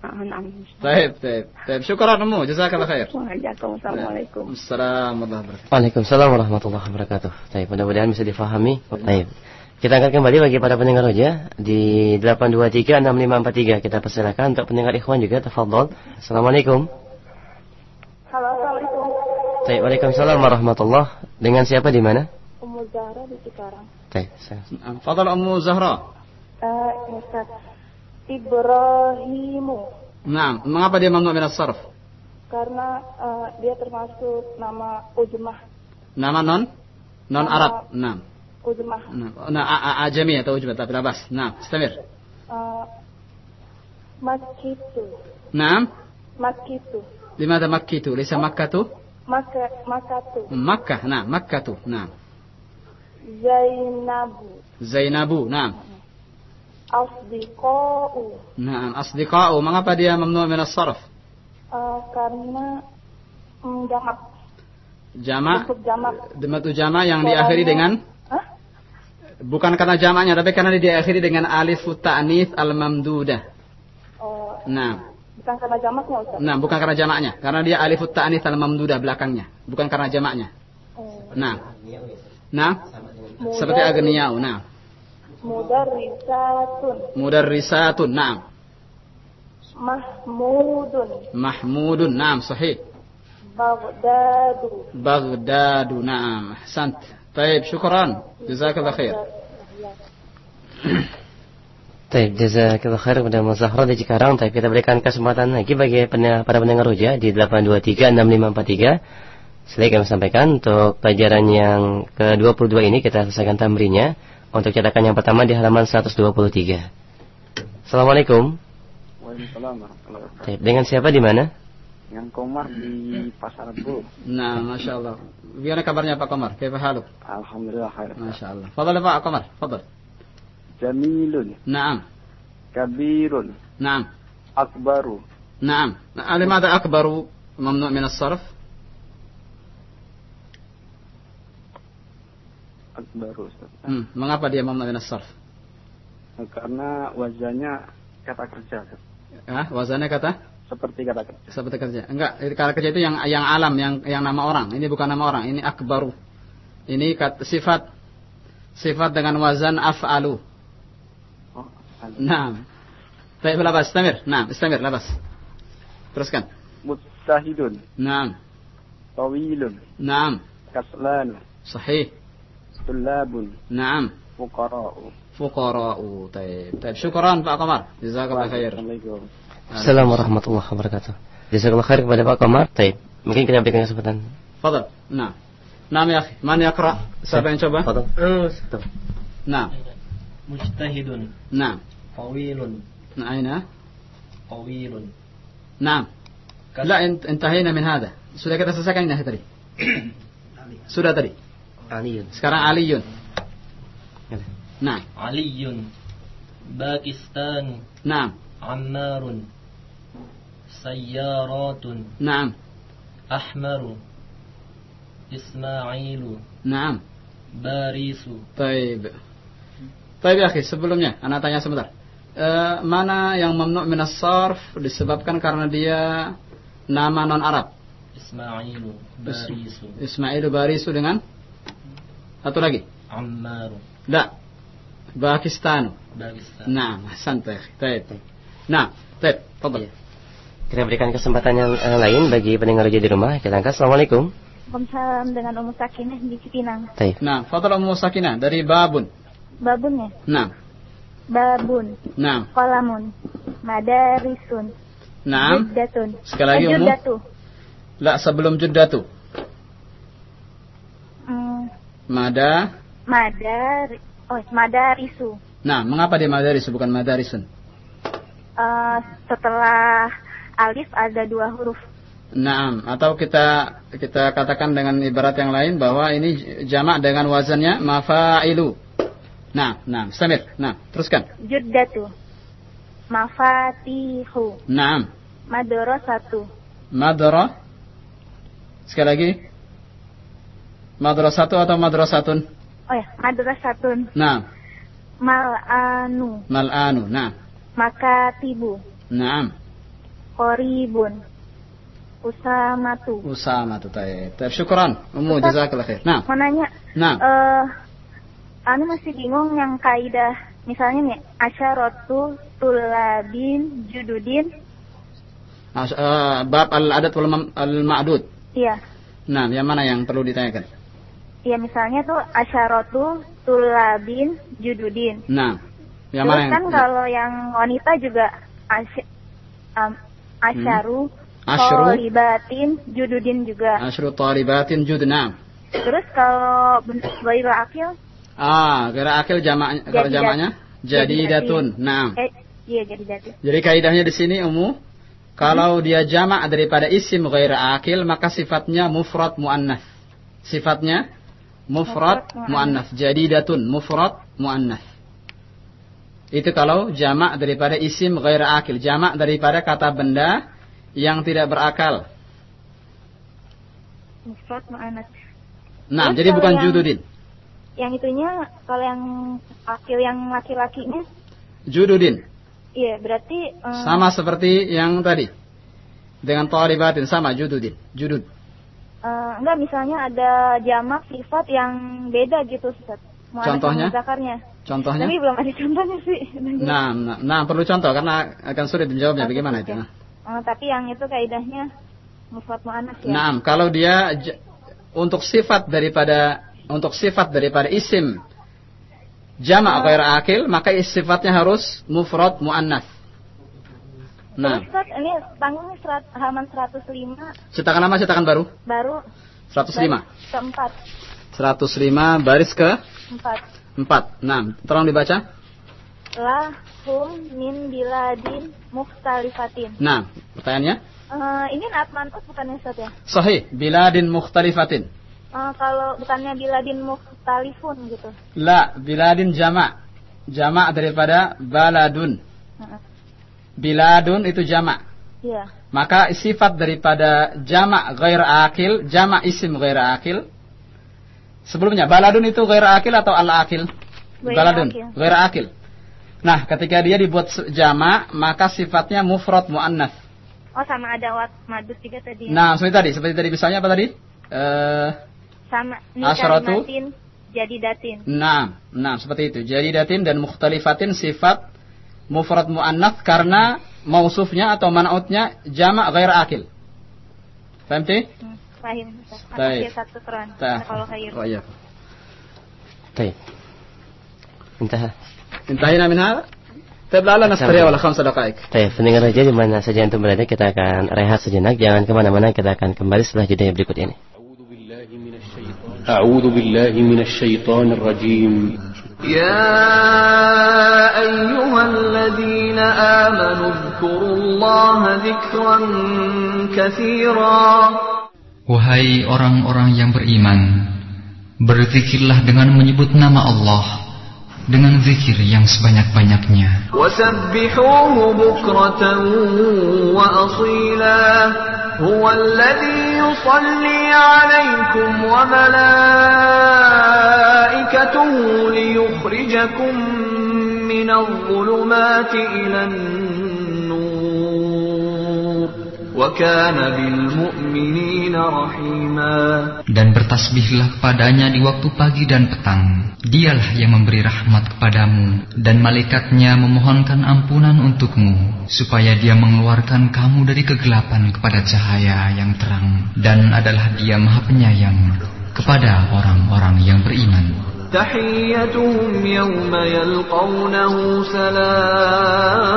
[SPEAKER 6] nah, nah.
[SPEAKER 1] Taib, taib, taib. Syukran Ummu, jazakallah khair.
[SPEAKER 6] Waalaikumsalam.
[SPEAKER 1] Assalamualaikum warahmatullahi wabarakatuh.
[SPEAKER 3] Waalaikumsalam warahmatullahi wabarakatuh. Baik, mudah-mudahan bisa difahami. Baik. Kita angkat kembali bagi para pendengar roja di 8236543. Kita persilakan untuk pendengar ikhwan juga tafadhol. Assalamualaikum.
[SPEAKER 6] Assalamualaikum.
[SPEAKER 3] Baik, Waalaikumsalam warahmatullahi Dengan siapa di mana?
[SPEAKER 6] Ummu Zahra di Cikarang.
[SPEAKER 3] Baik, saya-
[SPEAKER 1] Fadal Ummu Zahra.
[SPEAKER 6] Eh, Ustaz. Ibrahimu.
[SPEAKER 1] Nah, mengapa dia mamnu minas sarf?
[SPEAKER 6] Karena eh, dia termasuk nama ujmah.
[SPEAKER 1] Nama non non Arab. Nah,
[SPEAKER 6] Ujmah.
[SPEAKER 1] nah, nah a- a- ajami atau ujbat tapi labas. Nah, istamir.
[SPEAKER 6] Eh, Makitu.
[SPEAKER 1] Nah,
[SPEAKER 6] Makitu.
[SPEAKER 1] لماذا مكة ليس مكة
[SPEAKER 6] Maka, Makatu.
[SPEAKER 1] مكة نعم مكة نعم
[SPEAKER 6] Zainabu.
[SPEAKER 1] زينب نعم
[SPEAKER 6] Asdiqa'u.
[SPEAKER 1] Nah, asdiqa'u. Mengapa dia memnu min as-sarf?
[SPEAKER 6] Uh, eh, karena mm, jamak.
[SPEAKER 1] Jamak.
[SPEAKER 6] jamak.
[SPEAKER 1] Demetu jamak yang Soalnya, diakhiri dengan
[SPEAKER 6] huh?
[SPEAKER 1] Bukan karena jamaknya, tapi karena dia diakhiri dengan alif ta'nits al-mamdudah.
[SPEAKER 6] Uh,
[SPEAKER 1] Nah.
[SPEAKER 6] Bukan karena jamaknya, Ustaz.
[SPEAKER 1] Nah, bukan karena jamaknya, karena dia alif ta'nits al-mamdudah belakangnya, bukan karena jamaknya.
[SPEAKER 6] Uh,
[SPEAKER 1] Nah. Nah. Seperti agniyau. Nah.
[SPEAKER 6] Mudarrisatun.
[SPEAKER 1] mudarrisatun. Nah,
[SPEAKER 6] Mahmudun.
[SPEAKER 1] mahmudun. Nah, sahih.
[SPEAKER 6] Baghdadu.
[SPEAKER 1] بغداد نعم أحسنت طيب شكرا جزاك الله خير
[SPEAKER 3] Baik, jazakallah khair kepada Mas Zahra di Cikarang. Tapi kita berikan kesempatan lagi bagi pen- para pendengar Roja di 8236543. Setelah kami sampaikan untuk pelajaran yang ke-22 ini kita selesaikan tamrinya untuk cetakan yang pertama di halaman 123. Assalamualaikum.
[SPEAKER 7] Waalaikumsalam.
[SPEAKER 3] Dengan siapa di mana?
[SPEAKER 7] Dengan Komar di Pasar Bu.
[SPEAKER 1] Nah, masya Allah. Biar kabarnya Pak Komar? Kepa halu?
[SPEAKER 7] Alhamdulillah khair.
[SPEAKER 1] Masya Allah. Fadal ya, Pak Komar, fadal.
[SPEAKER 7] Jamilun.
[SPEAKER 1] Naam.
[SPEAKER 7] Kabirun.
[SPEAKER 1] Naam.
[SPEAKER 7] Akbaru.
[SPEAKER 1] Naam. Alimada akbaru mamnu min as-sarf?
[SPEAKER 7] Akbaru Ustaz.
[SPEAKER 1] Hmm, mengapa dia mamnu min as-sarf?
[SPEAKER 7] Karena wajahnya kata kerja.
[SPEAKER 1] Ah, wazannya kata
[SPEAKER 7] Seperti kata kerja.
[SPEAKER 1] seperti kerja. Enggak, kata kerja itu yang yang alam, yang yang nama orang. Ini bukan nama orang, ini akbaru. Ini kata sifat sifat dengan wazan af'alu.
[SPEAKER 7] Oh, al-
[SPEAKER 1] Naam. Baik, labas, istamir. Naam, istamir, labas. Teruskan.
[SPEAKER 7] Mujtahidun,
[SPEAKER 1] Naam.
[SPEAKER 7] tawilun,
[SPEAKER 1] Naam.
[SPEAKER 7] kaslan,
[SPEAKER 1] Sahih.
[SPEAKER 7] tulabun,
[SPEAKER 1] Naam.
[SPEAKER 7] fuqara'u.
[SPEAKER 1] Fuqara'u. Taib. Taib. Syukran Pak Komar. Jazakallah khair.
[SPEAKER 7] Assalamualaikum.
[SPEAKER 3] Assalamualaikum warahmatullahi wabarakatuh. Jazakallah khair kepada Pak Komar. Baik, mungkin kita berikan kesempatan.
[SPEAKER 1] Fadal. Naam. Naam ya akhi. Man yaqra? Siapa yang coba?
[SPEAKER 3] Fadal.
[SPEAKER 2] Oh,
[SPEAKER 1] Naam.
[SPEAKER 4] Mujtahidun.
[SPEAKER 1] Naam.
[SPEAKER 4] Tawilun.
[SPEAKER 1] Nah, aina?
[SPEAKER 4] Tawilun.
[SPEAKER 1] نعم لا انت انتهينا من هذا sudah kita selesaikan ini tadi sudah tadi
[SPEAKER 3] Aliyun.
[SPEAKER 1] sekarang aliyun nah
[SPEAKER 4] Aliyun. Pakistan.
[SPEAKER 1] nah
[SPEAKER 4] Ammarun. Sayyaratun.
[SPEAKER 1] nah
[SPEAKER 4] Ahmaru. Ismailu.
[SPEAKER 1] nah
[SPEAKER 4] Barisu.
[SPEAKER 1] Taib Taib ya sebelumnya anak tanya sebentar Eh, mana yang mamnu min sarf disebabkan karena dia nama non Arab
[SPEAKER 4] Ismailu. Barisu.
[SPEAKER 1] Ismailu Barisu dengan satu lagi
[SPEAKER 4] Ammaru.
[SPEAKER 1] لا باكستان
[SPEAKER 4] Pakistan.
[SPEAKER 1] نعم أحسنت يا أخي طيب نعم طيب تفضل
[SPEAKER 3] Kita berikan kesempatan yang eh, lain bagi pendengar Roja di rumah. Kita angkat. Assalamualaikum.
[SPEAKER 8] Waalaikumsalam dengan Umu Sakinah di Cipinang.
[SPEAKER 3] Baik.
[SPEAKER 1] نعم تفضل أم ساكنة dari babun
[SPEAKER 8] Babun ya?
[SPEAKER 1] نعم
[SPEAKER 8] Babun,
[SPEAKER 1] نعم
[SPEAKER 8] kolamun, madarisun,
[SPEAKER 1] نعم
[SPEAKER 8] juddatun.
[SPEAKER 1] Sekali lagi,
[SPEAKER 8] Eh,
[SPEAKER 1] Umu.
[SPEAKER 8] juddatu.
[SPEAKER 1] لا sebelum juddatu Mada
[SPEAKER 8] madari, oh madarisu.
[SPEAKER 1] nah mengapa dia madaris bukan madarisun
[SPEAKER 8] Eh, setelah alif ada dua huruf.
[SPEAKER 1] Naam, atau kita kita katakan dengan ibarat yang lain bahwa ini jamak dengan wazannya mafa'ilu. Nah, nah, samir. Nah, teruskan.
[SPEAKER 8] Juddatu. Mafatihu.
[SPEAKER 1] Naam.
[SPEAKER 8] Madrasatu.
[SPEAKER 1] Madra. Sekali lagi. Madrasatu atau madrasatun?
[SPEAKER 8] Oh ya, madrasatun.
[SPEAKER 1] Naam.
[SPEAKER 8] Mal'anu.
[SPEAKER 1] Mal'anu. Naam.
[SPEAKER 8] Makatibu.
[SPEAKER 1] Naam.
[SPEAKER 8] Koribun. Usamatu.
[SPEAKER 1] Usama tu taib. Taib, syukran. Ummu jazakallah khair. Naam.
[SPEAKER 8] Mau nanya,
[SPEAKER 1] Naam.
[SPEAKER 8] eh anu masih bingung yang kaidah misalnya nih asyaratu tulabin jududin
[SPEAKER 1] Mas- eh, bab al-adat wal mam- al-ma'dud.
[SPEAKER 8] iya
[SPEAKER 1] Nah, yang mana yang perlu ditanyakan?
[SPEAKER 8] Iya misalnya tuh asyaratu tulabin jududin
[SPEAKER 1] Nah, yang
[SPEAKER 8] terus
[SPEAKER 1] mana yang
[SPEAKER 8] kan kalau yang wanita juga asy um, asyaru
[SPEAKER 1] Asyru.
[SPEAKER 8] tolibatin jududin juga
[SPEAKER 1] Asyru talibatin jud. Naam.
[SPEAKER 8] terus kalau bentuk akil
[SPEAKER 1] Ah, kira akil jamaknya kalau jamaknya jadi datun. Nah,
[SPEAKER 8] eh iya jadi jadi
[SPEAKER 1] jadi kaidahnya di sini umum kalau dia jamak daripada isim ghair akil maka sifatnya mufrad muannas. Sifatnya mufrad
[SPEAKER 8] Mufrad
[SPEAKER 1] muannas. Jadi datun mufrad muannas. Itu kalau jamak daripada isim ghair akil, jamak daripada kata benda yang tidak berakal.
[SPEAKER 8] mufrad mu'annas
[SPEAKER 1] Nah,
[SPEAKER 8] Terus
[SPEAKER 1] jadi bukan
[SPEAKER 8] yang-
[SPEAKER 1] jududin.
[SPEAKER 8] yang itunya kalau yang akil yang laki-lakinya
[SPEAKER 1] Jududin.
[SPEAKER 8] iya berarti eh,
[SPEAKER 1] Sama seperti yang tadi. Dengan talibatin sama jududin. Judud.
[SPEAKER 8] Eh, enggak misalnya ada jamak sifat yang beda gitu Ustaz. Mu'annas
[SPEAKER 1] Contohnya?
[SPEAKER 8] sama muzakarnya.
[SPEAKER 1] Contohnya?
[SPEAKER 8] Tapi belum ada contohnya sih.
[SPEAKER 1] Nah, nah, nah, perlu contoh karena akan sulit menjawabnya. Bagaimana itu? Nah,
[SPEAKER 8] Eh, tapi yang itu kaidahnya mufrad mu'annas ya.
[SPEAKER 1] Nah, kalau dia untuk sifat daripada untuk sifat daripada isim jamak ghair akil, maka sifatnya harus mufrad muannats. Nah,
[SPEAKER 8] Ustaz, ini panggungnya serat, halaman 105
[SPEAKER 1] cetakan lama cetakan baru
[SPEAKER 8] baru
[SPEAKER 1] 105.
[SPEAKER 8] baris keempat
[SPEAKER 1] 105 baris ke
[SPEAKER 8] empat
[SPEAKER 1] 4. Nah, tolong dibaca.
[SPEAKER 8] lahum min biladin mukhtalifatin.
[SPEAKER 1] Nah, pertanyaannya
[SPEAKER 8] Eh, ini naat mantus bukannya Ustaz ya?
[SPEAKER 1] sahih biladin mukhtalifatin.
[SPEAKER 8] Eh, kalau bukannya biladin mukhtalifun gitu.
[SPEAKER 1] La, biladin jama'. Jama' daripada baladun.
[SPEAKER 8] Heeh.
[SPEAKER 1] Biladun itu jama'.
[SPEAKER 8] Iya.
[SPEAKER 1] Maka sifat daripada jama' ghair akil, jama' isim ghair akil. Sebelumnya baladun itu ghair akil atau al akil?
[SPEAKER 8] Ghair
[SPEAKER 1] Baladun,
[SPEAKER 8] akil.
[SPEAKER 1] ghair akil. Nah, ketika dia dibuat se- jama', maka sifatnya mufrad muannats.
[SPEAKER 8] Oh sama ada wat madus juga tadi. ya?
[SPEAKER 1] Nah, seperti tadi, seperti tadi misalnya apa tadi? Eh,
[SPEAKER 8] sama
[SPEAKER 1] Asyratu?
[SPEAKER 8] kalimatin jadi datin.
[SPEAKER 1] Nah, nah seperti itu. Jadi datin dan mukhtalifatin sifat mufrad muannats karena mausufnya atau man'utnya jama' ghair akil. Paham ti?
[SPEAKER 8] Hmm, Fahim. Ustaz.
[SPEAKER 1] Baik.
[SPEAKER 8] Makasih satu keran.
[SPEAKER 1] Ta-
[SPEAKER 8] Kalau khair.
[SPEAKER 1] Oh iya.
[SPEAKER 3] طيب انتهى
[SPEAKER 1] Intahina min hadha? طيب لعلنا نستريح ولا خمس دقائق.
[SPEAKER 3] طيب pendengar raja di mana saja antum berada kita akan rehat sejenak jangan kemana-mana kita akan kembali setelah jeda yang berikut ini
[SPEAKER 9] أعوذ بالله من الشيطان الرجيم
[SPEAKER 10] يا أيها الذين آمنوا اذكروا الله ذكرا كثيرا
[SPEAKER 11] Wahai orang-orang yang beriman, berzikirlah dengan menyebut nama Allah Dengan zikir yang sebanyak-banyaknya.
[SPEAKER 10] وسبحوه بكرة وأصيلا هو الذي يصلي عليكم وملائكته ليخرجكم من الظلمات إلى النور
[SPEAKER 11] Dan bertasbihlah kepadanya di waktu pagi dan petang. Dialah yang memberi rahmat kepadamu, dan malaikatnya memohonkan ampunan untukmu, supaya dia mengeluarkan kamu dari kegelapan kepada cahaya yang terang, dan adalah dia maha penyayang kepada orang-orang yang beriman.
[SPEAKER 10] تحيتهم يوم يلقونه سلام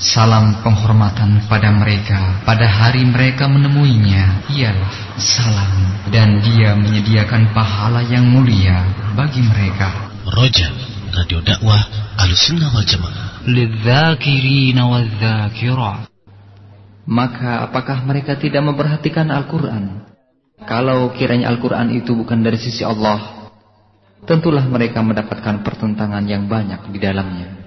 [SPEAKER 11] Salam penghormatan pada mereka pada hari mereka menemuinya ialah salam dan dia menyediakan pahala yang mulia bagi mereka.
[SPEAKER 12] Roja Radio Dakwah Ahlussunnah wal Jamaah.
[SPEAKER 11] Maka apakah mereka tidak memperhatikan Al-Qur'an? Kalau kiranya Al-Qur'an itu bukan dari sisi Allah, tentulah mereka mendapatkan pertentangan yang banyak di dalamnya.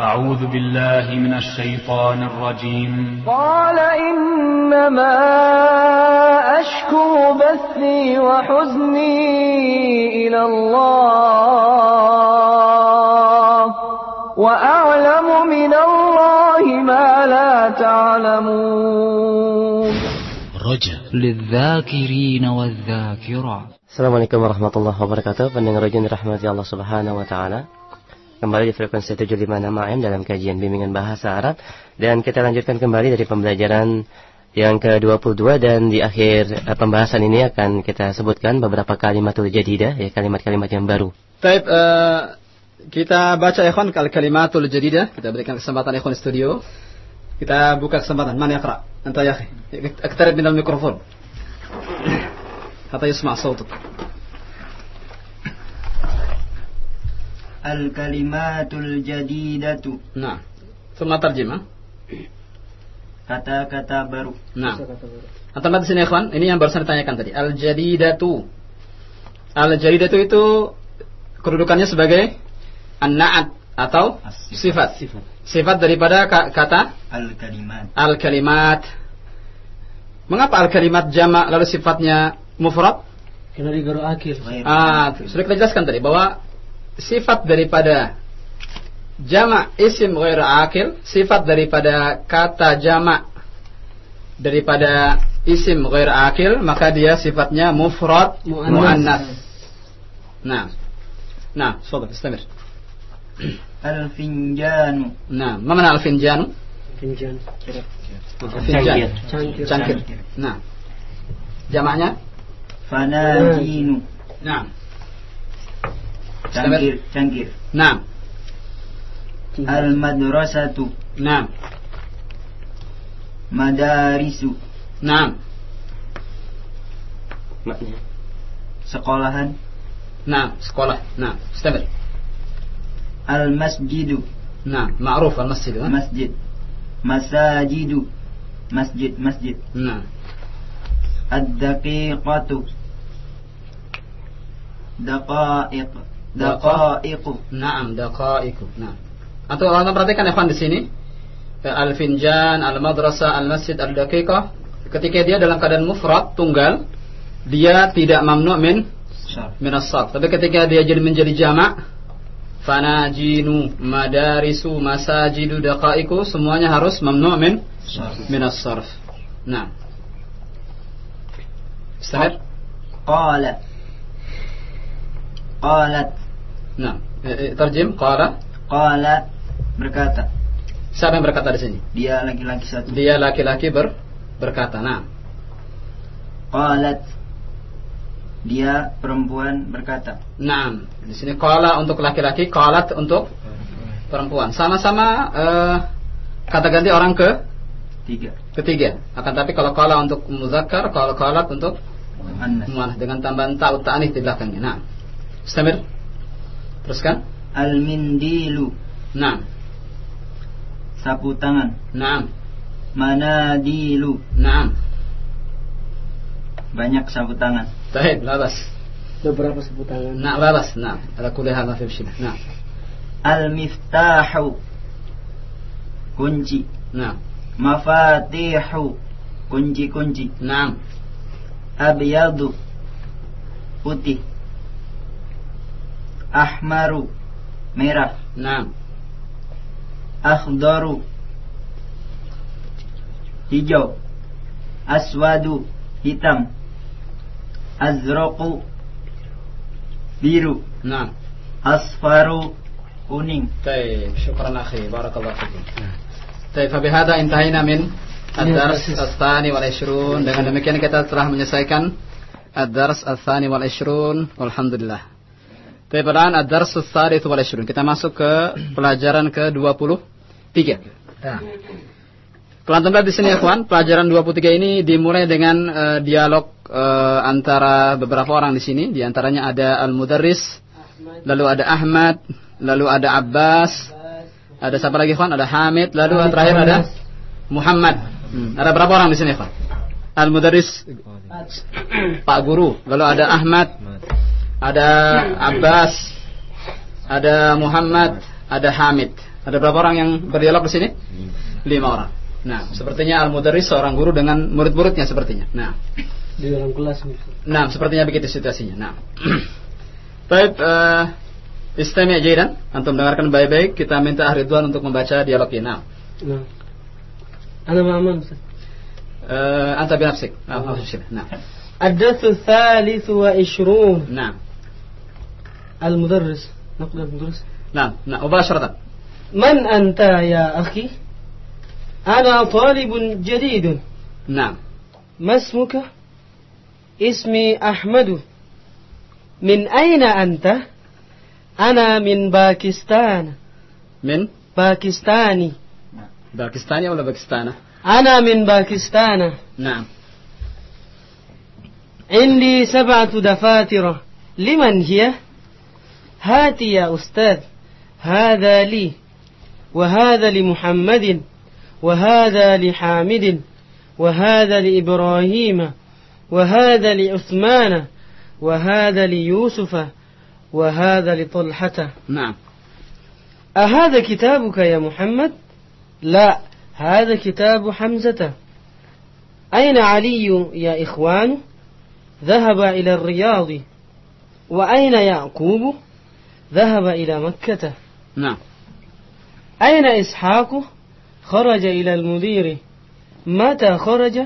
[SPEAKER 9] أعوذ بالله من الشيطان الرجيم
[SPEAKER 10] قال إنما أشكو بثي وحزني إلى الله وأعلم من الله ما لا تعلمون
[SPEAKER 12] Roja.
[SPEAKER 3] Assalamualaikum warahmatullahi wabarakatuh Pendengar rajin rahmati Allah subhanahu wa ta'ala Kembali di frekuensi 756 AM dalam kajian bimbingan bahasa Arab Dan kita lanjutkan kembali dari pembelajaran yang ke-22 Dan di akhir eh, pembahasan ini akan kita sebutkan beberapa kalimatul jadidah ya Kalimat-kalimat yang baru
[SPEAKER 1] Baik, eh, kita baca ikhwan kal kalimatul jadidah. Kita berikan kesempatan ikhwan studio. Kita buka kesempatan. Man yaqra? Anta ya akhi. Aktarib min al-mikrofon. Hatta yusma' sautuk.
[SPEAKER 13] Al-kalimatul jadidatu
[SPEAKER 1] Nah. Thumma tarjimah.
[SPEAKER 13] Kata-kata baru
[SPEAKER 1] Nah. Lihat di sini ikhwan, ini yang barusan ditanyakan tadi. Al-jadidatu. Al-jadidatu itu kedudukannya sebagai an-na'at atau sifat. Sifat daripada ka- kata
[SPEAKER 13] Al-kalimat
[SPEAKER 1] al-kalimat. Mengapa al-kalimat jamak lalu sifatnya mufrad?
[SPEAKER 2] Karena di garo akil.
[SPEAKER 1] Ah, sudah kita jelaskan tadi bahwa sifat daripada jamak isim ghair akil, sifat daripada kata jamak daripada isim ghair akil, maka dia sifatnya mufrad
[SPEAKER 2] Muannas.
[SPEAKER 1] muannas. Nah. Nah, tafadhal istamir.
[SPEAKER 13] Al-finjanu
[SPEAKER 1] Nah, ma mana al-finjan?
[SPEAKER 2] Finjan.
[SPEAKER 1] Finjan.
[SPEAKER 2] Cangkir.
[SPEAKER 1] Cangkir. Nah. Jamaknya
[SPEAKER 13] fanajinu
[SPEAKER 1] Naam.
[SPEAKER 13] cangkir cangkir
[SPEAKER 1] Naam.
[SPEAKER 13] al madrasatu
[SPEAKER 1] Naam.
[SPEAKER 13] madarisu
[SPEAKER 1] Naam.
[SPEAKER 3] Maknya.
[SPEAKER 13] sekolahan
[SPEAKER 1] Naam. Sekolah. Naam. Istamir.
[SPEAKER 13] Al masjidu
[SPEAKER 1] Naam. Ma'ruf al-masjid. ha?
[SPEAKER 13] masjid masajidu masjid masjid
[SPEAKER 1] Naam.
[SPEAKER 13] ad-daqiqatu daqaiq daqaiqu
[SPEAKER 1] Naam. Daqaiku. Naam. Atau orang perhatikan Evan di sini. Eh, Al-finjan, al-madrasah, al-masjid, al-daqiqah. Ketika dia dalam keadaan mufrad, tunggal, dia tidak mamnu min
[SPEAKER 13] Syarf.
[SPEAKER 1] minas sarf. Tapi ketika dia jadi menjadi jamak, fanajinu, madarisu, masajidu, daqaiku, semuanya harus mamnu min minas sarf. Nah.
[SPEAKER 13] Qalat
[SPEAKER 1] Nah, eh, eh, terjem qala.
[SPEAKER 13] qala berkata
[SPEAKER 1] Siapa yang berkata di sini?
[SPEAKER 13] dia laki-laki satu
[SPEAKER 1] Dia laki-laki ber berkata. Nah,
[SPEAKER 13] qalat dia perempuan berkata
[SPEAKER 1] nah, di sini qala untuk laki-laki, qalat untuk perempuan. Sama-sama eh, kata ganti orang ke
[SPEAKER 13] tiga
[SPEAKER 1] ketiga. Akan tapi kalau qala untuk muzakkar, kalau qalat untuk
[SPEAKER 13] annas
[SPEAKER 1] muannas dengan tambahan ta'ut ta'anis di belakangnya. Nah. Istamir. Teruskan.
[SPEAKER 13] al mindilu
[SPEAKER 1] Nah.
[SPEAKER 13] sapu tangan
[SPEAKER 1] Nah.
[SPEAKER 13] manadilu
[SPEAKER 1] Nah.
[SPEAKER 13] banyak sapu tangan
[SPEAKER 1] Baik, labas.
[SPEAKER 2] Beberapa sebutan.
[SPEAKER 1] Nah, labas. Nah, ala kulli hal ma fi mushkilah. Nah.
[SPEAKER 13] al miftahu kunci
[SPEAKER 1] Nah.
[SPEAKER 13] mafatihu kunci-kunci
[SPEAKER 1] Nah.
[SPEAKER 13] abyadu putih ahmaru merah
[SPEAKER 1] Nah.
[SPEAKER 13] akhdaru hijau aswadu hitam azraqu biru
[SPEAKER 1] Nah.
[SPEAKER 13] asfaru kuning
[SPEAKER 1] طيب شكرا أخي بارك الله فيكم طيب فبهذا انتهينا من الدرس الثاني والعشرون dengan demikian kita telah menyelesaikan الدرس الثاني والعشرون والحمد لله طيب الآن الدرس الثالث والعشرون kita masuk ke pelajaran ke-23 ya. Kalau antum lihat di sini ya kawan, pelajaran 23 ini dimulai dengan eh, dialog eh, antara beberapa orang di sini, di antaranya ada Al-Mudarris, lalu ada Ahmad, lalu ada Abbas, ada siapa lagi kawan? Ada Hamid, lalu yang terakhir ada Muhammad. Hmm, Ada berapa orang di sini kawan? Al-Mudarris, Pak Guru, lalu ada Ahmad, ada Abbas, ada Muhammad, ada Hamid. Ada berapa orang yang berdialog di sini? Lima orang. Nah, sepertinya Al-Mudarris seorang guru dengan murid-muridnya sepertinya. Nah,
[SPEAKER 2] Di dalam kelas.
[SPEAKER 1] nah sepertinya begitu situasinya. Nah, baik, eh, istami aja Antum dengarkan baik-baik. Kita minta Ahli Ridwan untuk membaca dialog ini. Nah,
[SPEAKER 2] Nah. Ana ma'aman. Ustaz.
[SPEAKER 1] eh, anta binafsik. Nah, maksud sini. Nah,
[SPEAKER 2] الدرس الثالث وعشرون
[SPEAKER 1] nah,
[SPEAKER 2] المدرس نقل المدرس
[SPEAKER 1] nah, nah, mubasharatan.
[SPEAKER 2] من أنت يا أخي أنا طالب جديد
[SPEAKER 1] Nah,
[SPEAKER 2] ما اسمك اسمي أحمد. من أين أنت؟ أنا من باكستان.
[SPEAKER 1] min
[SPEAKER 2] باكستاني.
[SPEAKER 1] Pakistani atau Pakistana?
[SPEAKER 2] أنا من باكستان.
[SPEAKER 1] Nah,
[SPEAKER 2] عندي سبعة دفاتر. لمن هي؟ هات يا أستاذ. هذا لي. وهذا لمحمد. وهذا لحامد. وهذا لإبراهيم. وهذا لعثمان وهذا ليوسف وهذا لطلحة.
[SPEAKER 1] nah,
[SPEAKER 2] أهذا كتابك يا محمد؟ لا هذا كتاب حمزة. أين علي يا إخوان؟ ذهب إلى الرياض. وأين يعقوب؟ ذهب إلى مكة.
[SPEAKER 1] nah,
[SPEAKER 2] أين إسحاق؟ خرج إلى المدير. متى خرج؟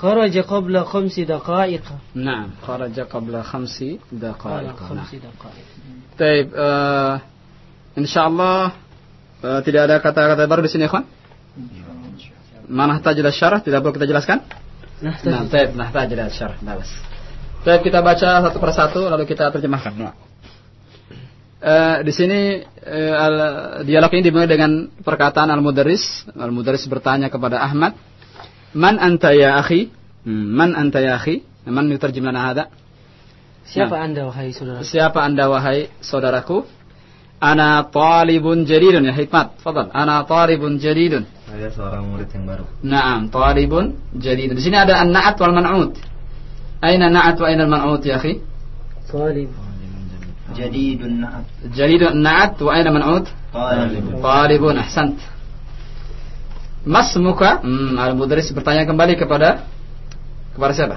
[SPEAKER 2] خرج قبل خمس دقائق نعم
[SPEAKER 1] خرج قبل
[SPEAKER 2] خمس دقائق
[SPEAKER 1] Khamsi daqaiq. Baik, uh, insyaallah uh, tidak ada kata-kata baru di sini, Khan? Mana tajul syarah tidak perlu kita jelaskan? Nah, baik, nah tajul syarah, Nah, Baik, kita baca satu persatu lalu kita terjemahkan. Nah. Uh, di sini uh, dialog ini dimulai dengan perkataan Al-Mudaris. Al-Mudaris bertanya kepada Ahmad, "Man anta ya akhi?" Hmm, Man anta ya akhi? Man yutarjim lana hada?
[SPEAKER 2] Siapa
[SPEAKER 1] Nah.
[SPEAKER 2] anda wahai saudara?
[SPEAKER 1] Siapa anda wahai saudaraku? Ana talibun jadidun ya hikmat. Fadal. Ana talibun jadidun.
[SPEAKER 5] Saya seorang murid yang baru.
[SPEAKER 1] Naam, talibun jadidun. Di sini ada an-na'at wal man'ut. Aina na'at wa aina al-man'ut ya akhi?
[SPEAKER 2] Talib.
[SPEAKER 13] Jadidun na'at.
[SPEAKER 1] Jadidun na'at wa aina man'ut?
[SPEAKER 13] Talibun.
[SPEAKER 1] Talibun ahsant. Masmuka? Hmm, al-mudarris bertanya kembali kepada kepada siapa?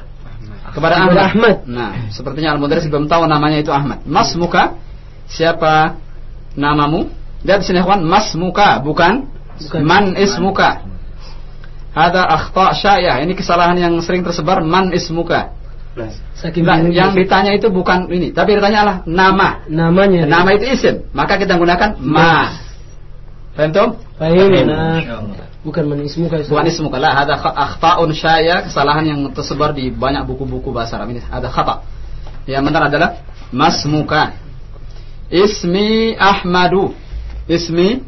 [SPEAKER 1] Kepada Ahmad.
[SPEAKER 2] Kepada Ahmad.
[SPEAKER 1] Nah, sepertinya al-mudarris belum tahu namanya itu Ahmad. Masmuka? Siapa namamu? Dan sini ikhwan, masmuka bukan,
[SPEAKER 2] Bukan.
[SPEAKER 1] man ismuka. Ada akhta syayah. Ini kesalahan yang sering tersebar man ismuka.
[SPEAKER 2] Saking
[SPEAKER 1] Nah,
[SPEAKER 2] bingungnya.
[SPEAKER 1] yang ditanya itu bukan ini, tapi ditanya adalah nama.
[SPEAKER 2] namanya.
[SPEAKER 1] Nama itu isim, maka kita gunakan ma. Paham Tom?
[SPEAKER 2] Bukan man ismuka.
[SPEAKER 1] Bukan ismuka lah, ada akhta'un syaya, kesalahan yang tersebar di banyak buku-buku bahasa Arab ini ada khata. Yang benar adalah masmuka. Ismi Ahmadu. Ismi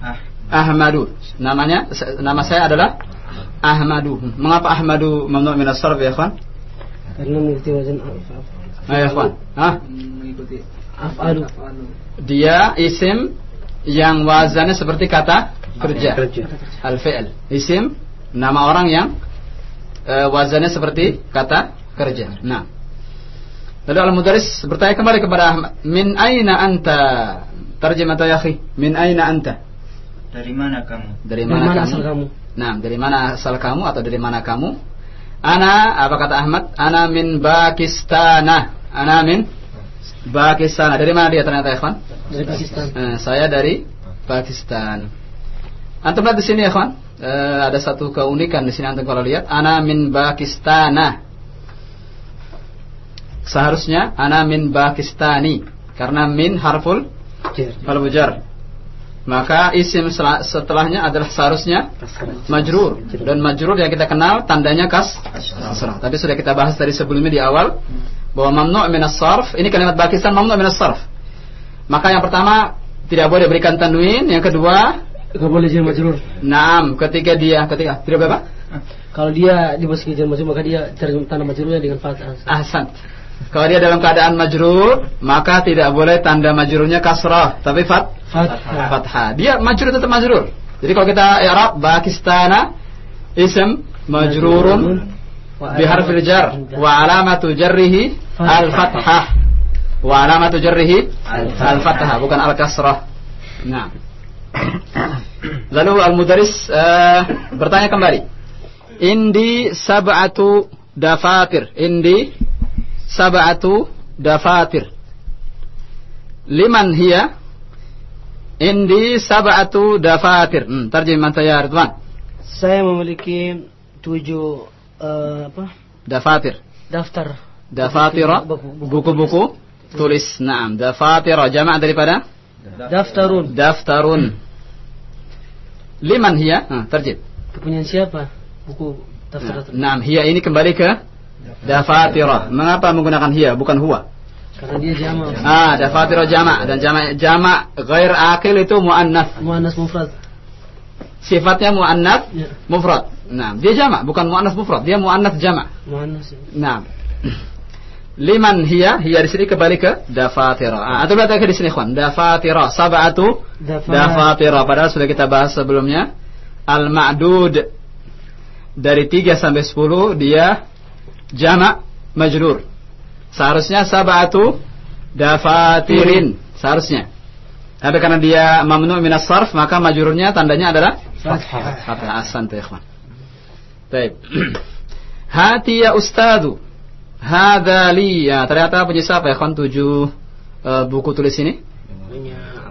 [SPEAKER 13] Ah.
[SPEAKER 1] Ahmadu. Namanya nama saya adalah Ahmadu. Mengapa Ahmadu mamnu min as-sarf ya, ikhwan?
[SPEAKER 2] Karena mengikuti wazan af-
[SPEAKER 1] Ayo, ikhwan. Hah?
[SPEAKER 7] Mengikuti
[SPEAKER 2] af'alu.
[SPEAKER 1] Dia isim yang wazannya seperti kata kerja. Al-fi'l. Isim nama orang yang eh, wazannya seperti kata kerja. Nah. Lalu al-mudaris bertanya kembali kepada Ahmad, "Min aina anta?" Terjemah ya akhi. Min aina anta?
[SPEAKER 13] Dari mana kamu?
[SPEAKER 1] Dari
[SPEAKER 2] Dari
[SPEAKER 1] mana,
[SPEAKER 2] mana
[SPEAKER 1] kamu?
[SPEAKER 2] asal kamu?
[SPEAKER 1] Nah, dari mana asal kamu atau dari mana kamu? Ana, apa kata Ahmad? Ana min Pakistana. Ana min Pakistan. Dari mana dia ternyata, Ikhwan?
[SPEAKER 2] Dari Pakistan.
[SPEAKER 1] Eh, saya dari Pakistan. Antum lihat di sini ya, kawan. Eh, ada satu keunikan di sini antum kalau lihat, ana min Pakistana. Seharusnya ana min Pakistani karena min harful harful jar. Maka isim setelahnya adalah seharusnya majrur dan majrur yang kita kenal tandanya kas kasrah. Tadi sudah kita bahas tadi sebelumnya di awal bahwa mamnu' min as-sarf, ini kalimat Pakistan mamnu' min as-sarf. Maka yang pertama tidak boleh berikan tanwin, yang kedua
[SPEAKER 2] boleh jadi majrur.
[SPEAKER 1] Naam, ketika dia ketika tidak apa?
[SPEAKER 2] Kalau dia dimasuki jadi majrur maka dia terjemah tanda majrurnya dengan fathah.
[SPEAKER 1] Ahsan. Kalau dia dalam keadaan majrur, maka tidak boleh tanda majrurnya kasrah, tapi fat
[SPEAKER 2] Fathah.
[SPEAKER 1] fathah. Dia majrur tetap majrur. Jadi kalau kita i'rab Pakistana ism majrurun bi harfil jar wa alamatu jarrihi al fathah. Wa alamatu jarrihi al fathah bukan al kasrah. Nah. Lalu al-mudaris eh, bertanya kembali. Indi sab'atu dafatir. Indi sab'atu dafatir. Liman hiya? Indi sab'atu dafatir. Hmm, terjemah saya Ridwan.
[SPEAKER 2] Saya memiliki tujuh eh, apa?
[SPEAKER 1] Dafatir.
[SPEAKER 2] Daftar.
[SPEAKER 1] Dafatira buku-buku tulis. Naam, dafatira jamak daripada
[SPEAKER 2] Daftarun.
[SPEAKER 1] daftarun. Liman hiya? Nah, terjem.
[SPEAKER 2] Kepunyaan siapa? Buku daftar. daftar.
[SPEAKER 1] Naam, hiya ini kembali ke dafatira. Mengapa menggunakan hiya bukan huwa?
[SPEAKER 2] Karena dia jama.
[SPEAKER 1] Ah, dafatira jamak dan jamak jamak ghair akil itu muannats.
[SPEAKER 2] Muannas mufrad.
[SPEAKER 1] Sifatnya muannats
[SPEAKER 2] Ya.
[SPEAKER 1] mufrad. Nah, dia jamak bukan muannats mufrad, dia muannats jamak.
[SPEAKER 2] Muannas.
[SPEAKER 1] Nah. Liman hiya? Hiya di sini kembali ke dafatira. Ah, atau berarti di sini ikhwan, dafatira sab'atu dafatira padahal sudah kita bahas sebelumnya. Al-ma'dud dari 3 sampai 10 dia jamak majrur. Seharusnya sab'atu dafatirin, seharusnya. Tapi karena dia mamnu minas sarf maka majrurnya tandanya adalah
[SPEAKER 2] Fathah.
[SPEAKER 1] Fathah asan tuh ikhwan. Baik. Hati ya ustadu. Hada li. Ya, ternyata punya siapa ya ikhwan tujuh eh, buku tulis ini?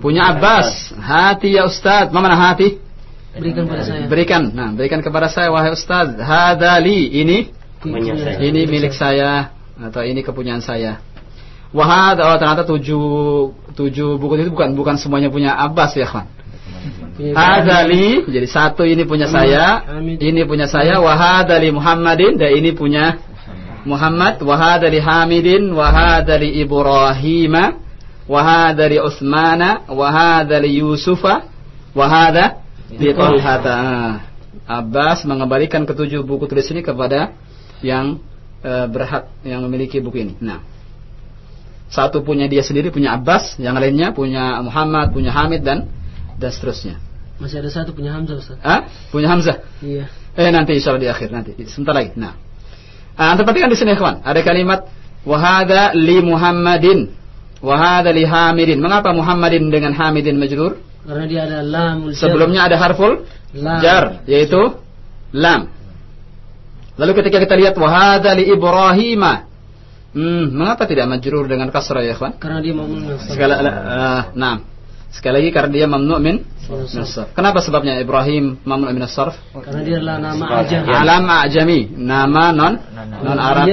[SPEAKER 1] Punya Abbas. Hati ya ustad. Mana hati?
[SPEAKER 2] Berikan pada saya.
[SPEAKER 1] Berikan. Nah, berikan kepada saya wahai ustad. Hada li. Ini
[SPEAKER 2] Punya saya.
[SPEAKER 1] ini milik saya atau ini kepunyaan saya. Wahad, oh ternyata tujuh tujuh buku itu bukan bukan semuanya punya Abbas ya.
[SPEAKER 2] Punya
[SPEAKER 1] Hadali, jadi satu ini punya saya,
[SPEAKER 2] Amin.
[SPEAKER 1] ini punya saya, wahadali Muhammadin, dan ini punya Muhammad wa hadha li Hamidin wa hadha li Ibrahima wa hadha li Utsmana wa hadha li Yusufa wa hadha li Talhata. Abbas mengembalikan ketujuh buku tulis ini kepada yang eh, berhak yang memiliki buku ini. Nah, satu punya dia sendiri punya Abbas, yang lainnya punya Muhammad, punya Hamid dan dan seterusnya.
[SPEAKER 2] Masih ada satu punya Hamzah Ustaz.
[SPEAKER 1] Ah, punya Hamzah.
[SPEAKER 2] Iya.
[SPEAKER 1] Eh nanti insya Allah di akhir nanti sebentar lagi. Nah, ah, antum perhatikan di sini kawan. Ada kalimat wahada li Muhammadin, wahada li Hamidin. Mengapa Muhammadin dengan Hamidin majrur?
[SPEAKER 2] Karena dia ada jar.
[SPEAKER 1] Sebelumnya ada harful
[SPEAKER 2] Lam.
[SPEAKER 1] jar yaitu lam. Lalu ketika kita lihat wahada li Ibrahima, hmm, mengapa tidak majrur dengan kasrah ya kawan?
[SPEAKER 2] Karena dia mamnu min
[SPEAKER 1] Sekali, uh, nah, sekali lagi karena dia mamnu min sarf. Kenapa sebabnya Ibrahim mamnu min sarf?
[SPEAKER 2] Karena dia adalah nama ajam.
[SPEAKER 1] Alam ajami, nama non non Arab.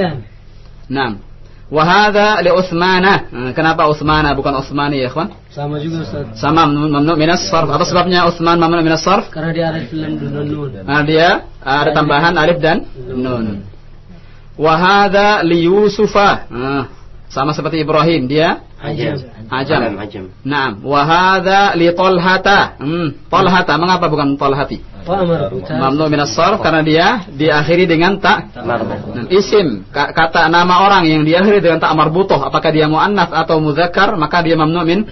[SPEAKER 1] Naam. Wa hadha li Utsmana. Nah, Kenapa Utsmana bukan Utsmani ya, ikhwan?
[SPEAKER 2] Sama juga Ustaz.
[SPEAKER 1] Sama mamnu min sarf. Apa sebabnya Utsman mamnu min sarf?
[SPEAKER 2] Karena dia ada film dan nun.
[SPEAKER 1] Nah, dia ada tambahan alif dan nun. Wa hadha li Yusufa. Sama seperti Ibrahim, dia
[SPEAKER 2] Ajam.
[SPEAKER 1] ajam.
[SPEAKER 3] Alam ajam.
[SPEAKER 1] Naam. Wa hadha li Talhata. Hmm, Talhata. Mengapa bukan Talhati? Mamnu min sarf karena dia diakhiri dengan tak
[SPEAKER 3] Marbuh.
[SPEAKER 1] Nah, isim ka- kata nama orang yang diakhiri dengan tak marbutoh apakah dia muannas atau muzakkar maka dia mamnu min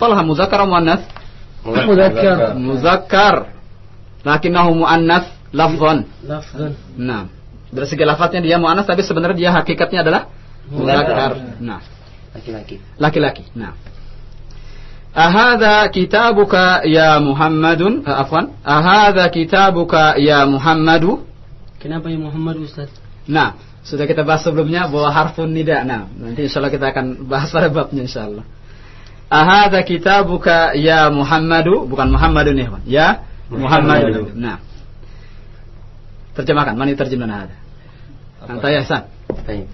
[SPEAKER 1] Talha muzakkar atau muannas
[SPEAKER 2] Mudzakkar.
[SPEAKER 1] muzakkar lakinnahu muannas lafzan
[SPEAKER 2] Lafzan.
[SPEAKER 1] nah dari segi lafaznya dia muannas tapi sebenarnya dia hakikatnya adalah muzakkar nah
[SPEAKER 3] Laki-laki.
[SPEAKER 1] laki-laki nah Ahada kitabuka ya Muhammadun eh, afwan Ahada kitabuka ya Muhammadu
[SPEAKER 2] Kenapa ya Muhammad Ustaz?
[SPEAKER 1] Nah, sudah kita bahas sebelumnya bahwa harfun nida. Nah, nanti insya Allah kita akan bahas pada babnya insya Allah. Ahada kitabuka ya Muhammadu, bukan Muhammadun ya, ya Muhammadu. Nah, terjemahkan, mana terjemahan ahada? Anta ya Hasan.
[SPEAKER 3] Baik.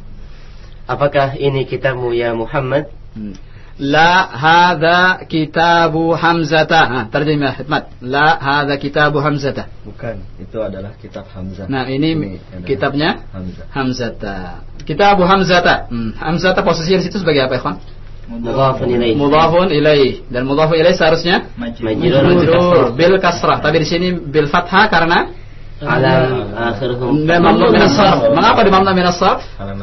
[SPEAKER 3] Apakah ini kitabmu ya Muhammad?
[SPEAKER 1] Hmm. La hadha kitabu Hamzata. Nah, terjemah Hikmat. La hadha kitabu Hamzata.
[SPEAKER 5] Bukan, itu adalah kitab Hamzah.
[SPEAKER 1] Nah, ini,
[SPEAKER 5] adalah
[SPEAKER 1] kitabnya
[SPEAKER 5] Hamzah.
[SPEAKER 1] Hamzata. Kitabu Hamzata. Hmm. Hamzata posisinya di situ sebagai apa, Ikhwan?
[SPEAKER 3] Mudhafun ilaih.
[SPEAKER 1] Mudhafun ilaih dan mudhafun ilaih seharusnya
[SPEAKER 3] majrur
[SPEAKER 1] bil kasrah tapi di sini bil fathah karena
[SPEAKER 3] Alam akhiruhum.
[SPEAKER 1] dan mamnu min as-sarf. Mengapa di mamnu min as-sarf?
[SPEAKER 2] Alam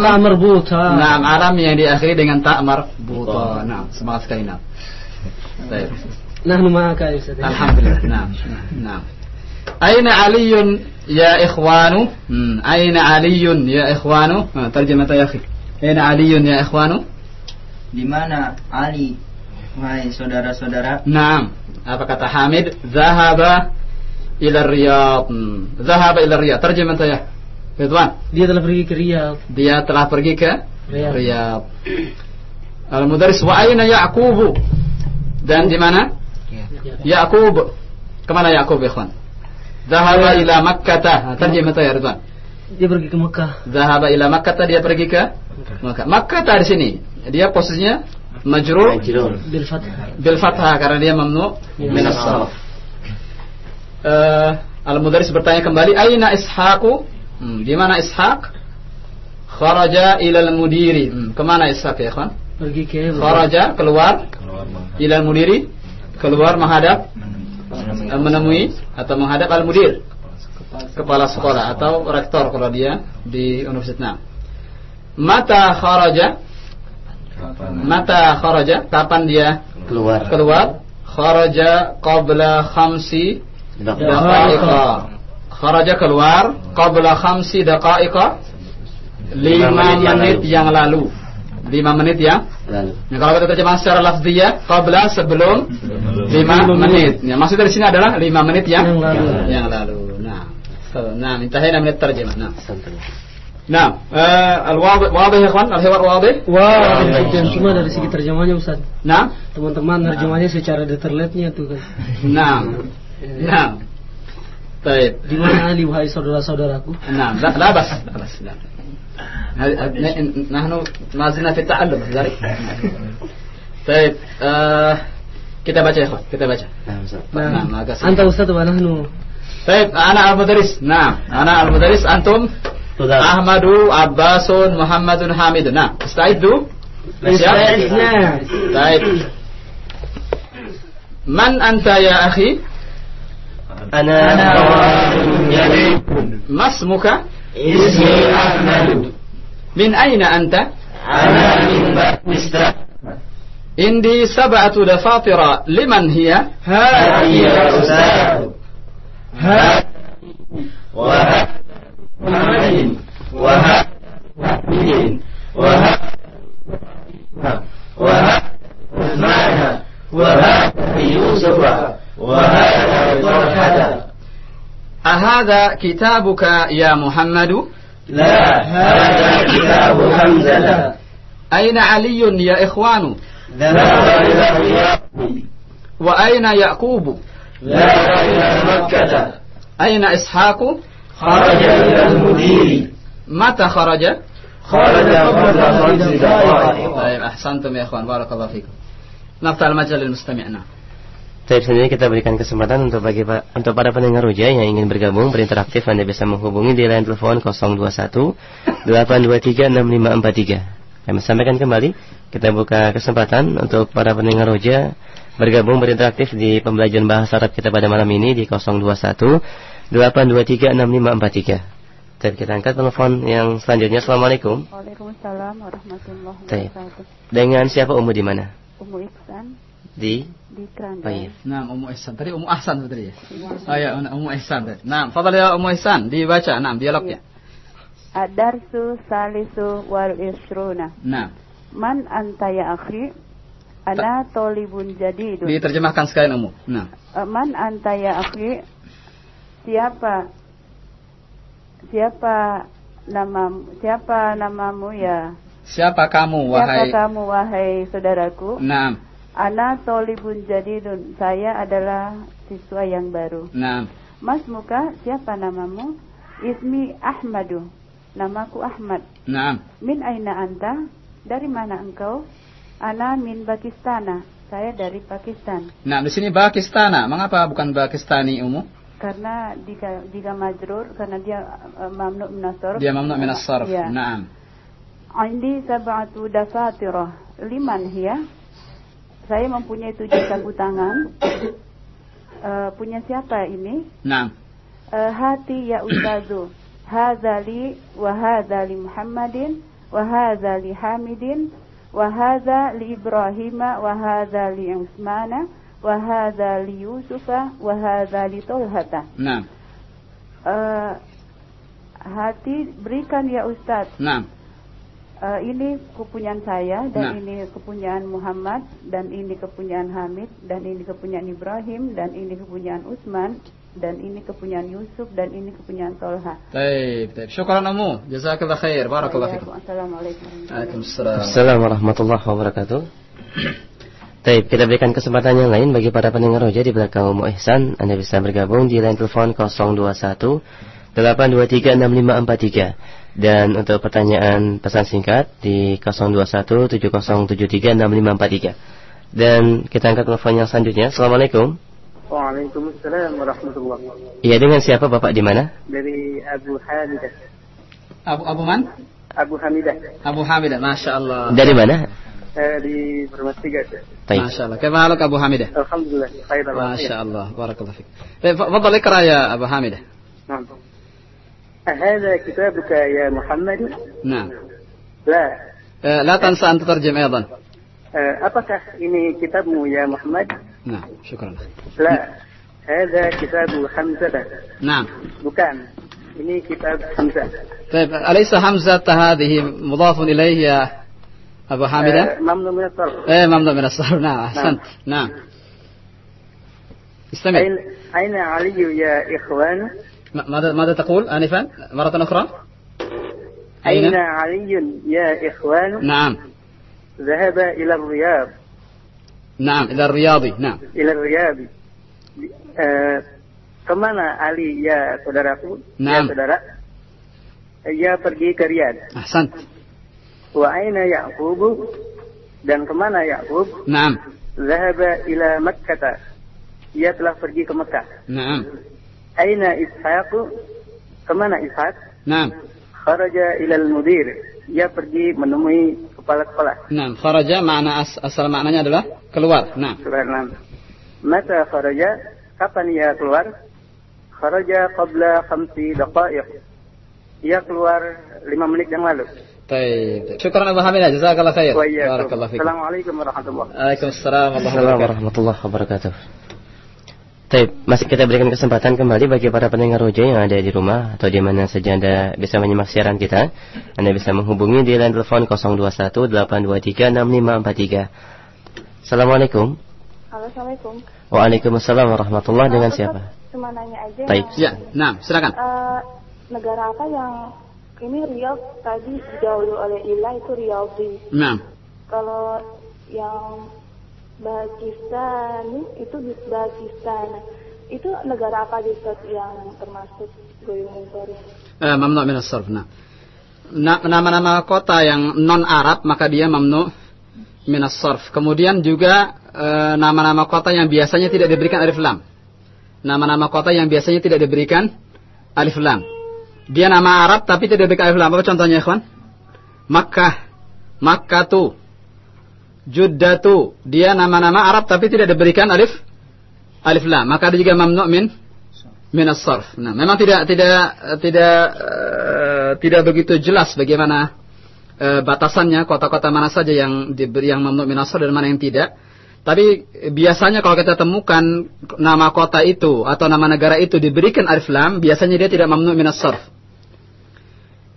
[SPEAKER 2] tak marbuta.
[SPEAKER 1] Nah, alam yang diakhiri dengan ta marbuta. Nah, semangat sekali nah.
[SPEAKER 2] Nahnu ma'aka ya Ustaz.
[SPEAKER 1] Alhamdulillah. Nah, nah. Aina aliyun ya ikhwanu? Hmm, aina aliyun ya ikhwanu? Nah, terjemah ya akhi. Aina aliyun ya ikhwanu?
[SPEAKER 13] Di mana Ali, wahai saudara-saudara?
[SPEAKER 1] Naam. Apa kata Hamid? Zahaba ila Riyadh. Hmm. Zahaba ila Riyadh. Terjemah saya. Ridwan.
[SPEAKER 2] Dia telah pergi ke Riyadh.
[SPEAKER 1] Dia telah pergi ke
[SPEAKER 2] Riyadh.
[SPEAKER 1] Riyadh. Al-Mudaris wa aina Yaqubu? Dan di mana? Yaqub. Ke mana Yaqub, ikhwan? Zahaba ila Makkah. Terjemah saya, Ridwan.
[SPEAKER 2] Dia pergi ke Mekah.
[SPEAKER 1] Zahaba ila Makkah dia pergi ke Makkah. Makkah di sini. Dia posisinya majrur
[SPEAKER 3] Majrur.
[SPEAKER 2] Bil fathah.
[SPEAKER 1] bil fathah karena dia mamnu min as-sarf. Eh, Al-Mudaris bertanya kembali, "Aina Ishaqu?" Hmm, di mana Ishaq? Kharaja ila al-mudiri. Hmm, ke mana Ishaq ya, kawan?
[SPEAKER 2] Pergi ke
[SPEAKER 1] Kharaja keluar
[SPEAKER 5] keluar menghadap
[SPEAKER 1] ila al-mudiri keluar menghadap eh, menemui atau menghadap al-mudir kepala sekolah atau rektor kalau dia di universitas. Nah, Mata kharaja Mata kharaja kapan dia
[SPEAKER 3] Keluar.
[SPEAKER 1] keluar kharaja qabla khamsi daqaiqa. Kharaja keluar. Qabla khamsi daqaiqa. Lima menit yang lalu. lima menit ya.
[SPEAKER 3] Lalu.
[SPEAKER 1] Nah, kalau kita terjemah secara lafziyah qabla sebelum lima menit. Ya maksudnya di sini adalah lima menit yang
[SPEAKER 2] Yang lalu.
[SPEAKER 1] yang lalu. Nah nah intahina menit terjemah. Nah. Nah eh, al-wadih wadih ya kawan al-hiwar wadih
[SPEAKER 2] Wah, dan cuma dari segi terjemahnya Ustaz.
[SPEAKER 1] nah.
[SPEAKER 2] Teman-teman terjemahnya secara detailnya tuh kan.
[SPEAKER 1] nah nah Baik.
[SPEAKER 2] Di mana Ali wahai saudara-saudaraku?
[SPEAKER 1] نعم لا لا بس لا بس لا هذه- ن- نحن ما زلنا في التعلم لذلك طيب آه kita baca ya Ikhwan, kita baca
[SPEAKER 3] Nah, Ustaz.
[SPEAKER 1] نعم agak sedikit.
[SPEAKER 2] Anta Ustaz wa nahnu
[SPEAKER 1] طيب أنا المدرس نعم أنا المدرس أنتم Ahmadu Abbasun Muhammadun Hamidun. Nah, istaidu. Siap? Baik. Man anta ya Akhi?
[SPEAKER 3] Ana
[SPEAKER 1] ما اسمك
[SPEAKER 2] اسمي أحمد
[SPEAKER 1] من أين أنت
[SPEAKER 2] أنا من باكستان
[SPEAKER 1] عندي سبعة دفاتر لمن هي
[SPEAKER 2] هذه يا أستاذ هذا وهذا محمد وهذا محمد وهذا وهذا عثمان وهذا يوسف
[SPEAKER 1] أهذا كتابك يا محمد؟
[SPEAKER 2] لا هذا كتاب حمزة.
[SPEAKER 1] أين علي يا إخوان؟
[SPEAKER 2] ذهب
[SPEAKER 1] وأين يعقوب؟
[SPEAKER 2] إلى مكة.
[SPEAKER 1] أين إسحاق؟
[SPEAKER 2] خرج إلى المدير
[SPEAKER 1] متى خرج؟
[SPEAKER 2] خرج قبل خمس دقائق.
[SPEAKER 1] طيب أحسنتم يا إخوان بارك الله فيكم. نفتح المجال للمستمع
[SPEAKER 3] Tapi sendiri kita berikan kesempatan untuk bagi untuk para pendengar Uja yang ingin bergabung berinteraktif Anda bisa menghubungi di line telepon 021 823 6543. Kami sampaikan kembali kita buka kesempatan untuk para pendengar roja bergabung berinteraktif di pembelajaran bahasa Arab kita pada malam ini di 021 823 6543. Tapi kita angkat telepon yang selanjutnya. Assalamualaikum.
[SPEAKER 14] Waalaikumsalam warahmatullahi wabarakatuh.
[SPEAKER 3] Dengan siapa umur di mana?
[SPEAKER 14] Umur Iksan.
[SPEAKER 3] Di
[SPEAKER 14] di.
[SPEAKER 3] Baik.
[SPEAKER 1] Nah, Ummu Ihsan tadi Ummu Ahsan tadi ya. Oh ya, Ummu Ihsan tadi. Nah, fadal ya Ummu Ihsan dibaca. Nah, dialognya.
[SPEAKER 14] Adarsu salisu wal isruna.
[SPEAKER 1] Nah,
[SPEAKER 14] Man anta ya akhi? Ana tolibun jadidun.
[SPEAKER 1] diterjemahkan sekalian Ummu. Nah,
[SPEAKER 14] Eh, Man anta ya akhi? Siapa? Siapa namamu? Siapa namamu ya?
[SPEAKER 1] siapa kamu
[SPEAKER 14] Siapa
[SPEAKER 1] wahai?
[SPEAKER 14] kamu wahai saudaraku?
[SPEAKER 1] Nah,
[SPEAKER 14] Ana tolibun jadidun. Saya adalah siswa yang baru.
[SPEAKER 1] nah.
[SPEAKER 14] Mas Muka, siapa namamu? Ismi Ahmadu. Namaku Ahmad.
[SPEAKER 1] Nah,
[SPEAKER 14] Min aina anta? Dari mana engkau? Ana min Pakistana. Saya dari Pakistan.
[SPEAKER 1] nah di sini Pakistana. Mengapa bukan Pakistani Ummu?
[SPEAKER 14] Karena jika jika majrur karena dia uh, mamnu minasarf.
[SPEAKER 1] Dia mamnu minas sarf.
[SPEAKER 14] Ya.
[SPEAKER 1] Naam.
[SPEAKER 14] Indi sab'atu dafatirah. Liman hiya? Saya mempunyai tujuh sabu tangan. Eh, punya siapa ini?
[SPEAKER 1] Naam.
[SPEAKER 14] Eh, hati ya ustazu. Hadza li wa hadza li Muhammadin wa hadza li Hamidin wa hadza li Ibrahima wa hadza li Utsmana wa hadza li Yusufa wa hadza li Tolhata.
[SPEAKER 1] Naam.
[SPEAKER 14] Eh, hati berikan ya Ustaz.
[SPEAKER 1] Naam.
[SPEAKER 14] Eh, ini kepunyaan saya dan
[SPEAKER 1] Nah.
[SPEAKER 14] ini kepunyaan Muhammad dan ini kepunyaan Hamid dan ini kepunyaan Ibrahim dan ini kepunyaan Utsman dan ini kepunyaan Yusuf dan ini kepunyaan Tolha.
[SPEAKER 1] Baik, baik. Syukran Ummu. Jazakallah khair. Barakallah fikum.
[SPEAKER 14] Assalamualaikum
[SPEAKER 1] Waalaikumsalam.
[SPEAKER 3] Assalamualaikum warahmatullahi wabarakatuh. Baik, kita berikan kesempatan yang lain bagi para pendengar roja di belakang Umu Ihsan. Anda bisa bergabung di line telepon 021 823 6543 dan untuk pertanyaan pesan singkat di 0217073653. Dan kita angkat telepon yang selanjutnya. Assalamualaikum.
[SPEAKER 7] Waalaikumsalam warahmatullahi wabarakatuh.
[SPEAKER 3] Iya dengan siapa Bapak di mana?
[SPEAKER 7] Dari Abu Hamidah.
[SPEAKER 1] Abu Abu Man?
[SPEAKER 7] Abu Hamidah.
[SPEAKER 1] Abu Hamidah, masya Allah.
[SPEAKER 3] Dari mana?
[SPEAKER 7] Dari Permatiga. Tiga.
[SPEAKER 1] Masya Allah. Ke mana Abu Hamidah?
[SPEAKER 7] Alhamdulillah.
[SPEAKER 1] Masya Allah. Barakallah fiqh. Fadal wabarakatuh. ya Abu Hamidah.
[SPEAKER 7] هذا كتابك يا محمد؟
[SPEAKER 1] نعم.
[SPEAKER 7] لا.
[SPEAKER 1] آه، لا تنسى أن تترجم أيضا.
[SPEAKER 7] آه إني كتابه يا محمد؟
[SPEAKER 1] نعم شكرا.
[SPEAKER 7] لا. هذا كتاب حمزة.
[SPEAKER 1] نعم.
[SPEAKER 7] بكام إني كتاب حمزة.
[SPEAKER 1] طيب أليس حمزة هذه مضاف إليه يا أبو حامدة؟
[SPEAKER 7] آه ممنوع من الصرف.
[SPEAKER 1] إيه ممنوع من الصرف. نعم, نعم. أحسنت. نعم, نعم. استمع
[SPEAKER 7] أين علي يا إخوان؟
[SPEAKER 1] م- ماذا ماذا تقول آنفا مرة أخرى
[SPEAKER 7] أين علي يا إخوان؟
[SPEAKER 1] نعم
[SPEAKER 7] ذهب إلى الرياض
[SPEAKER 1] نعم إلى الرياضي نعم
[SPEAKER 7] إلى الرياض. Eh, kemana Ali ya saudaraku?
[SPEAKER 1] Naam.
[SPEAKER 7] Ya saudara. Ia pergi ke Riyadh.
[SPEAKER 1] أحسنت
[SPEAKER 7] Wa aina Ya'qub? Dan kemana Ya'qub?
[SPEAKER 1] نعم
[SPEAKER 7] Zahaba ila Makkah. Ia telah pergi ke Mekah.
[SPEAKER 1] نعم
[SPEAKER 7] Aina Ishaq? Kemana Ishaq?
[SPEAKER 1] نعم
[SPEAKER 7] kharaja ilal mudir. Ia pergi menemui kepala sekolah.
[SPEAKER 1] Nah, kharaja makna as asal maknanya adalah keluar. Nah.
[SPEAKER 7] Keluar enam. Mata kharaja? Kapan ia keluar? Kharaja qabla khamsi daqaiq. Ia keluar lima menit yang lalu.
[SPEAKER 1] طيب شكرا ابو حميد جزاك الله خير
[SPEAKER 7] وإياكم.
[SPEAKER 1] بارك الله فيك
[SPEAKER 7] Assalamualaikum warahmatullahi
[SPEAKER 1] Waalaikumsalam warahmatullahi
[SPEAKER 3] Assalamualaikum
[SPEAKER 1] wabarakatuh.
[SPEAKER 3] warahmatullahi wabarakatuh. Taib, masih kita berikan kesempatan kembali bagi para pendengar roja yang ada di rumah atau di mana saja Anda bisa menyimak siaran kita. Anda bisa menghubungi di line telepon 021 823 6543. Assalamualaikum.
[SPEAKER 15] Halo, Assalamualaikum.
[SPEAKER 3] Waalaikumsalam warahmatullahi
[SPEAKER 15] Halo,
[SPEAKER 3] dengan
[SPEAKER 15] Ustaz.
[SPEAKER 3] siapa?
[SPEAKER 15] Cuma nanya aja.
[SPEAKER 3] Taib.
[SPEAKER 1] Ya, nah, silakan.
[SPEAKER 15] Eh, negara apa yang ini Riyadh tadi didahului oleh Ilah itu Riyadhi.
[SPEAKER 1] Nah,
[SPEAKER 15] Kalau yang Pakistan itu di Pakistan. Itu negara apa di yang termasuk goyang baru?
[SPEAKER 1] eh, mamnu min as-sarf. Nah. Na- Nama-nama kota yang non Arab maka dia mamnu min as-sarf. Kemudian juga eh, nama-nama kota yang biasanya tidak diberikan alif lam. Nama-nama kota yang biasanya tidak diberikan alif lam. Dia nama Arab tapi tidak diberikan alif lam. Apa contohnya, ikhwan? Makkah, Makkatu, Juddatu. Dia nama-nama Arab tapi tidak diberikan alif alif lam. Maka dia juga mamnu min min as-sarf. Nah, memang tidak tidak tidak eh, tidak begitu jelas bagaimana eh, batasannya kota-kota mana saja yang diberi yang mamnu min as-sarf dan mana yang tidak. Tapi biasanya kalau kita temukan nama kota itu atau nama negara itu diberikan alif lam, biasanya dia tidak mamnu min as-sarf.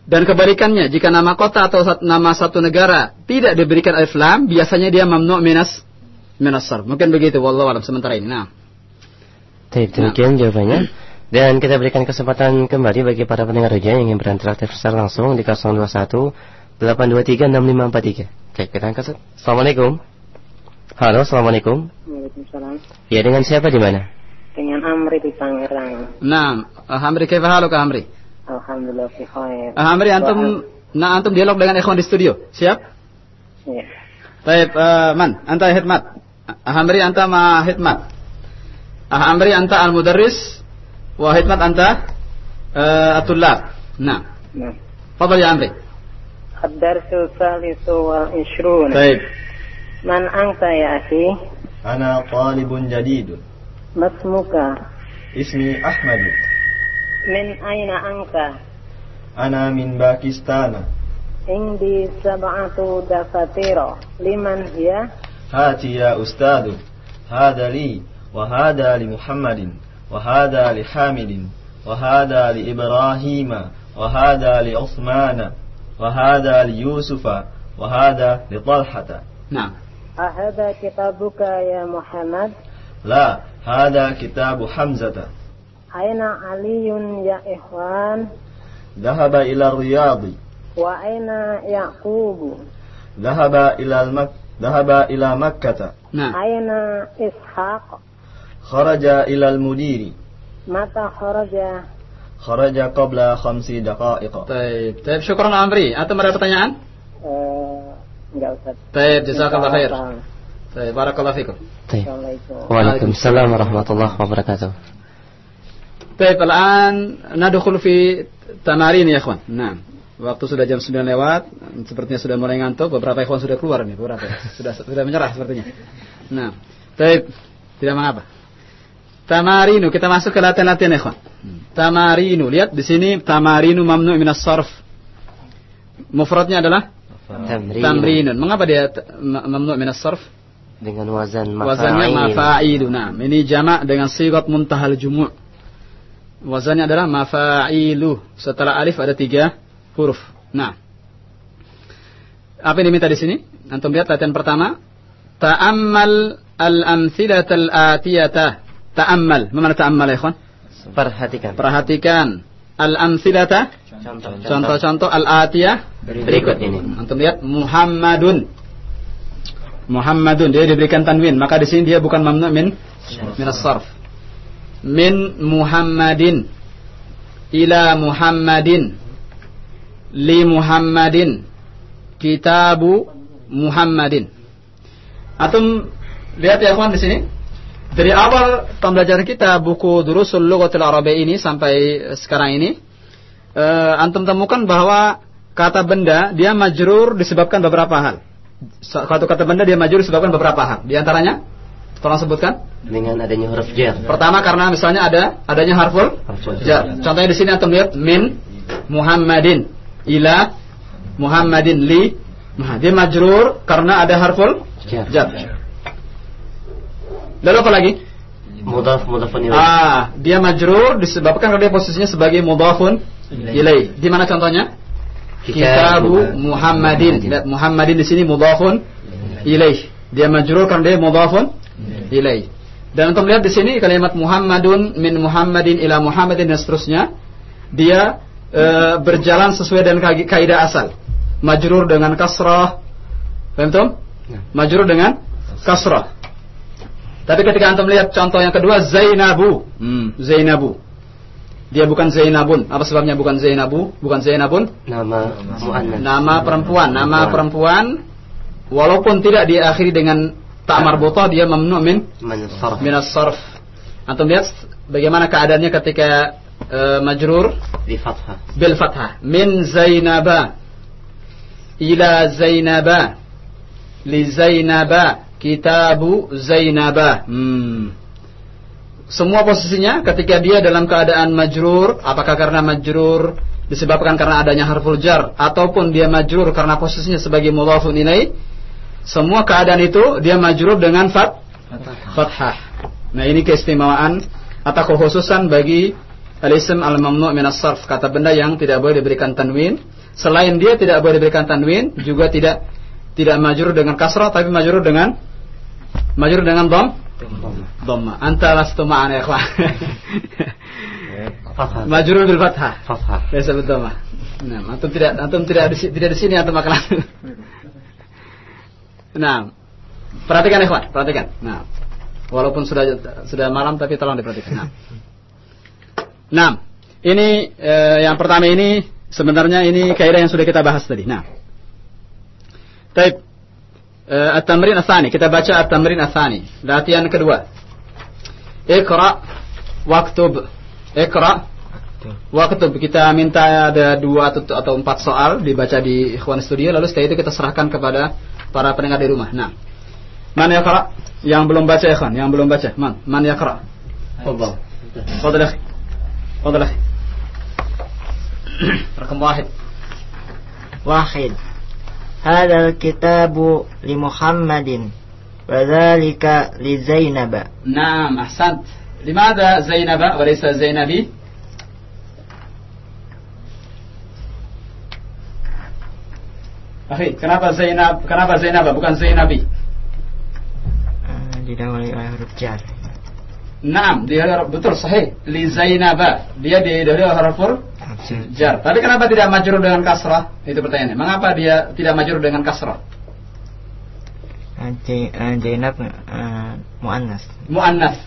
[SPEAKER 1] Dan kebalikannya, jika nama kota atau sat- nama satu negara tidak diberikan alif lam, biasanya dia mamnu minas minas sarf. Mungkin begitu wallahu alam sementara ini. Nah.
[SPEAKER 3] Taib, demikian jawabannya. Dan kita berikan kesempatan kembali bagi para pendengar roja yang ingin berinteraktif secara langsung di 021 823 6543. Cek kita angkat. Assalamualaikum. Halo, assalamualaikum.
[SPEAKER 16] Waalaikumsalam.
[SPEAKER 3] Ya dengan siapa di mana?
[SPEAKER 16] Dengan Amri di Tangerang.
[SPEAKER 1] Nah, Hamri kaifa haluka Hamri?
[SPEAKER 16] Alhamdulillah fi khair.
[SPEAKER 1] Ah, Hamri antum nah antum dialog dengan ikhwan di studio. Siap?
[SPEAKER 16] Iya.
[SPEAKER 1] Baik, eh, man, anta hikmat. Ah, Hamri anta ma hikmat. Ah, Hamri anta al-mudarris wa hikmat anta eh, at-tullab. Nah,
[SPEAKER 16] Nah.
[SPEAKER 1] fadal ya Hamri.
[SPEAKER 16] الدرس الثالث والعشرون
[SPEAKER 1] Baik.
[SPEAKER 16] من أنت يا أخي
[SPEAKER 5] أنا طالب جديد
[SPEAKER 16] ما اسمك
[SPEAKER 5] اسمي أحمد
[SPEAKER 16] من أين أنت
[SPEAKER 5] أنا من باكستان
[SPEAKER 16] عندي سبعة دفاتر لمن هي
[SPEAKER 5] هات يا أستاذ هذا لي وهذا لمحمد وهذا لحامد وهذا لإبراهيم وهذا لعثمان وهذا ليوسف وهذا لطلحة
[SPEAKER 1] نعم
[SPEAKER 16] أهذا كتابك يا محمد
[SPEAKER 5] لا هذا كتاب حمزة
[SPEAKER 16] Aina Aliun ya ikhwan?
[SPEAKER 5] Dahaba ila Riyadhi.
[SPEAKER 16] Wa aina
[SPEAKER 5] Yaqub? Dahaba ila al-Mak dahaba ila
[SPEAKER 1] Makkah.
[SPEAKER 16] Nah. Aina
[SPEAKER 5] Ishaq? Kharaja ila
[SPEAKER 16] al-mudiri. Mata
[SPEAKER 5] kharaja? Kharaja qabla khamsi daqa'iq.
[SPEAKER 1] Baik, baik. Syukran Amri. Atau ada pertanyaan?
[SPEAKER 16] Eh, enggak usah.
[SPEAKER 1] Baik, jazakallahu khair. Baik, barakallahu fikum.
[SPEAKER 3] Waalaikumsalam warahmatullahi wabarakatuh.
[SPEAKER 1] Baik, الآن ندخل في tamarin ya ikhwan. Nah, waktu sudah jam 9 lewat, sepertinya sudah mulai ngantuk, beberapa ikhwan sudah keluar nih, beberapa. Sudah sudah menyerah sepertinya. Nah, baik, tidak mengapa. Tamarinu, kita masuk ke latihan-latihan ya ikhwan. Tamarinu, lihat di sini tamarinu mamnu minas sarf. Mufradnya adalah
[SPEAKER 3] Tamrin.
[SPEAKER 1] tamrinun. Mengapa dia t- ma- mamnu minas sarf?
[SPEAKER 3] Dengan wazan
[SPEAKER 1] Wazannya
[SPEAKER 3] mafa'il.
[SPEAKER 1] mafa'ilu. Nah, ini jamak dengan sigat muntahal jumu'. Wazannya adalah mafa'ilu. Setelah alif ada tiga huruf. Nah. Apa yang diminta di sini? Antum lihat latihan pertama. Ta'ammal al-amthilat al-atiyata. Ta'ammal. Mana ta'ammal ya ikhwan?
[SPEAKER 3] Perhatikan.
[SPEAKER 1] Perhatikan. Al-amthilata.
[SPEAKER 3] Contoh.
[SPEAKER 1] Contoh-contoh al-atiyah.
[SPEAKER 3] Berikut ini.
[SPEAKER 1] Antum lihat Muhammadun. Muhammadun dia diberikan tanwin, maka di sini dia bukan mamnu min min as-sarf. Min Muhammadin ila Muhammadin li Muhammadin kitabu Muhammadin. Atum lihat ya kawan di sini. Dari awal pembelajaran kita buku Durusul Lughatil Arabiyyah ini sampai sekarang ini eh, antum temukan bahwa kata benda dia majrur disebabkan beberapa hal. Satu kata benda dia majrur disebabkan beberapa hal. Di antaranya tolong sebutkan.
[SPEAKER 3] Dengan adanya huruf jar.
[SPEAKER 1] Pertama karena misalnya ada adanya harful jar. Contohnya di sini antum lihat min Muhammadin ila Muhammadin li Nah, dia majrur karena ada harful
[SPEAKER 3] jar.
[SPEAKER 1] jar. Lalu apa lagi?
[SPEAKER 3] Mudhaf mudhafun ilaih.
[SPEAKER 1] Ah, dia majrur disebabkan karena dia posisinya sebagai mudhafun ilaih. Di mana contohnya? Kitabu Muhammadin. Lihat Muhammadin di sini mudhafun ilaih. Dia majrur karena dia mudhafun ilaih. Dan untuk melihat di sini kalimat Muhammadun min Muhammadin ila Muhammadin dan seterusnya, dia e, berjalan sesuai dengan ka- kaidah asal. Majrur dengan kasrah. Paham tuh? Majrur dengan kasrah. Tapi ketika antum lihat contoh yang kedua Zainabu. Hmm, Zainabu. Dia bukan Zainabun. Apa sebabnya bukan Zainabu? Bukan Zainabun?
[SPEAKER 3] Nama.
[SPEAKER 1] Nama perempuan. Nama perempuan walaupun tidak diakhiri dengan tak marbutah dia mamnu min
[SPEAKER 3] Min sarf.
[SPEAKER 1] minas sarf. Antum lihat bagaimana keadaannya ketika eh, majrur
[SPEAKER 3] Di fathah.
[SPEAKER 1] bil fathah min Zainaba ila Zainaba li Zainaba kitabu Zainaba hmm. semua posisinya ketika dia dalam keadaan majrur apakah karena majrur disebabkan karena adanya harful jar ataupun dia majrur karena posisinya sebagai mudhafun ilaih semua keadaan itu dia majrur dengan fat fathah nah ini keistimewaan atau kekhususan bagi al-ism al-mamnu' min as-sarf kata benda yang tidak boleh diberikan tanwin selain dia tidak boleh diberikan tanwin juga tidak tidak majrur dengan kasrah tapi majrur dengan majrur dengan dom dhamma anta lastu ma'ana ya ikhwan
[SPEAKER 3] Fathah.
[SPEAKER 1] majrur bil fathah
[SPEAKER 3] Fathah.
[SPEAKER 1] Mah. Nah, antum tidak antum tidak di, tidak di sini antum akan. nah, perhatikan ikhwan, perhatikan. Nah, walaupun sudah sudah malam tapi tolong diperhatikan. Nah, nah ini eh, yang pertama ini sebenarnya ini kaidah yang sudah kita bahas tadi. Nah, Taib. Eh, At-tamrin ats kita baca at-tamrin ats Latihan kedua. Iqra waktub. Iqra waktub. Kita minta ada dua atau, atau empat soal dibaca di ikhwan studio lalu setelah itu kita serahkan kepada para pendengar di rumah. Nah, man yaqra? Yang belum baca ikhwan, yang belum baca. Man, man yaqra? Tafadhal. Tafadhal akhi. Tafadhal akhi. رقم واحد
[SPEAKER 17] واحد هذا الكتاب لمحمد وذلك لزينب
[SPEAKER 1] نعم أحسنت لماذا زينب وليس زينبي Akhi, kenapa Zainab? Kenapa Zainab bukan Zainabi?
[SPEAKER 17] Ah, uh, didahului oleh huruf jar.
[SPEAKER 1] Naam, dia betul sahih. Li Zainab. Dia didahului oleh huruf jar. Tapi kenapa tidak majrur dengan kasrah? Itu pertanyaannya. Mengapa dia tidak majrur dengan kasrah?
[SPEAKER 17] Ah, ah, Zainab uh, muannas.
[SPEAKER 1] Muannas.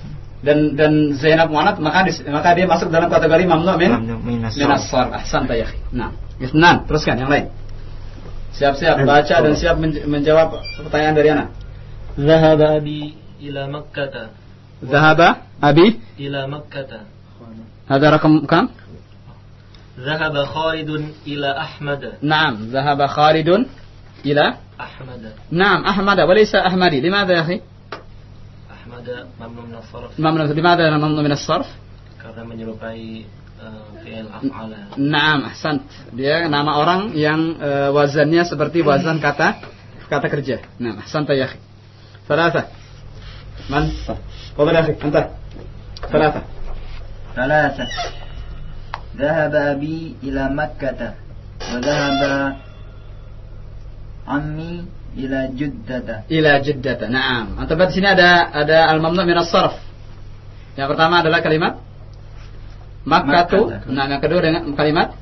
[SPEAKER 1] Dan dan Zainab muannas maka maka dia masuk dalam kategori mamnu min minasar. Ahsan ya. Nah, Isnan, teruskan yang lain. Siap-siap baca dan siap menjawab pertanyaan dari anak.
[SPEAKER 4] Zahaba abi ila Makkah.
[SPEAKER 1] Zahaba abi
[SPEAKER 4] ila Makkah.
[SPEAKER 1] Hada rakam kam?
[SPEAKER 4] Zahaba Khalidun ila Ahmad.
[SPEAKER 1] Naam, zahaba Khalidun ila
[SPEAKER 4] Ahmad.
[SPEAKER 1] Naam, Ahmad وليس Ahmadi. Limadha ya akhi?
[SPEAKER 4] Ahmad mamnun min as-sarf.
[SPEAKER 1] Mamnun limadha mamnun min as-sarf?
[SPEAKER 4] Karena menyerupai
[SPEAKER 1] Naam, ahsan. Dia nama orang yang eh, wazannya seperti wazan kata kata kerja. Nah, ahsan ya akhi. Salasa. Man? Fadal ya akhi, anta. Salasa.
[SPEAKER 13] ثلاثة ذهب أبي إلى مكة وذهب عمي إلى جدة
[SPEAKER 1] Ila jiddata. Naam. Antum lihat di sini ada ada al-mamnu min as-sarf. Yang pertama adalah kalimat
[SPEAKER 13] makatu
[SPEAKER 1] Nah, yang kedua dengan kalimat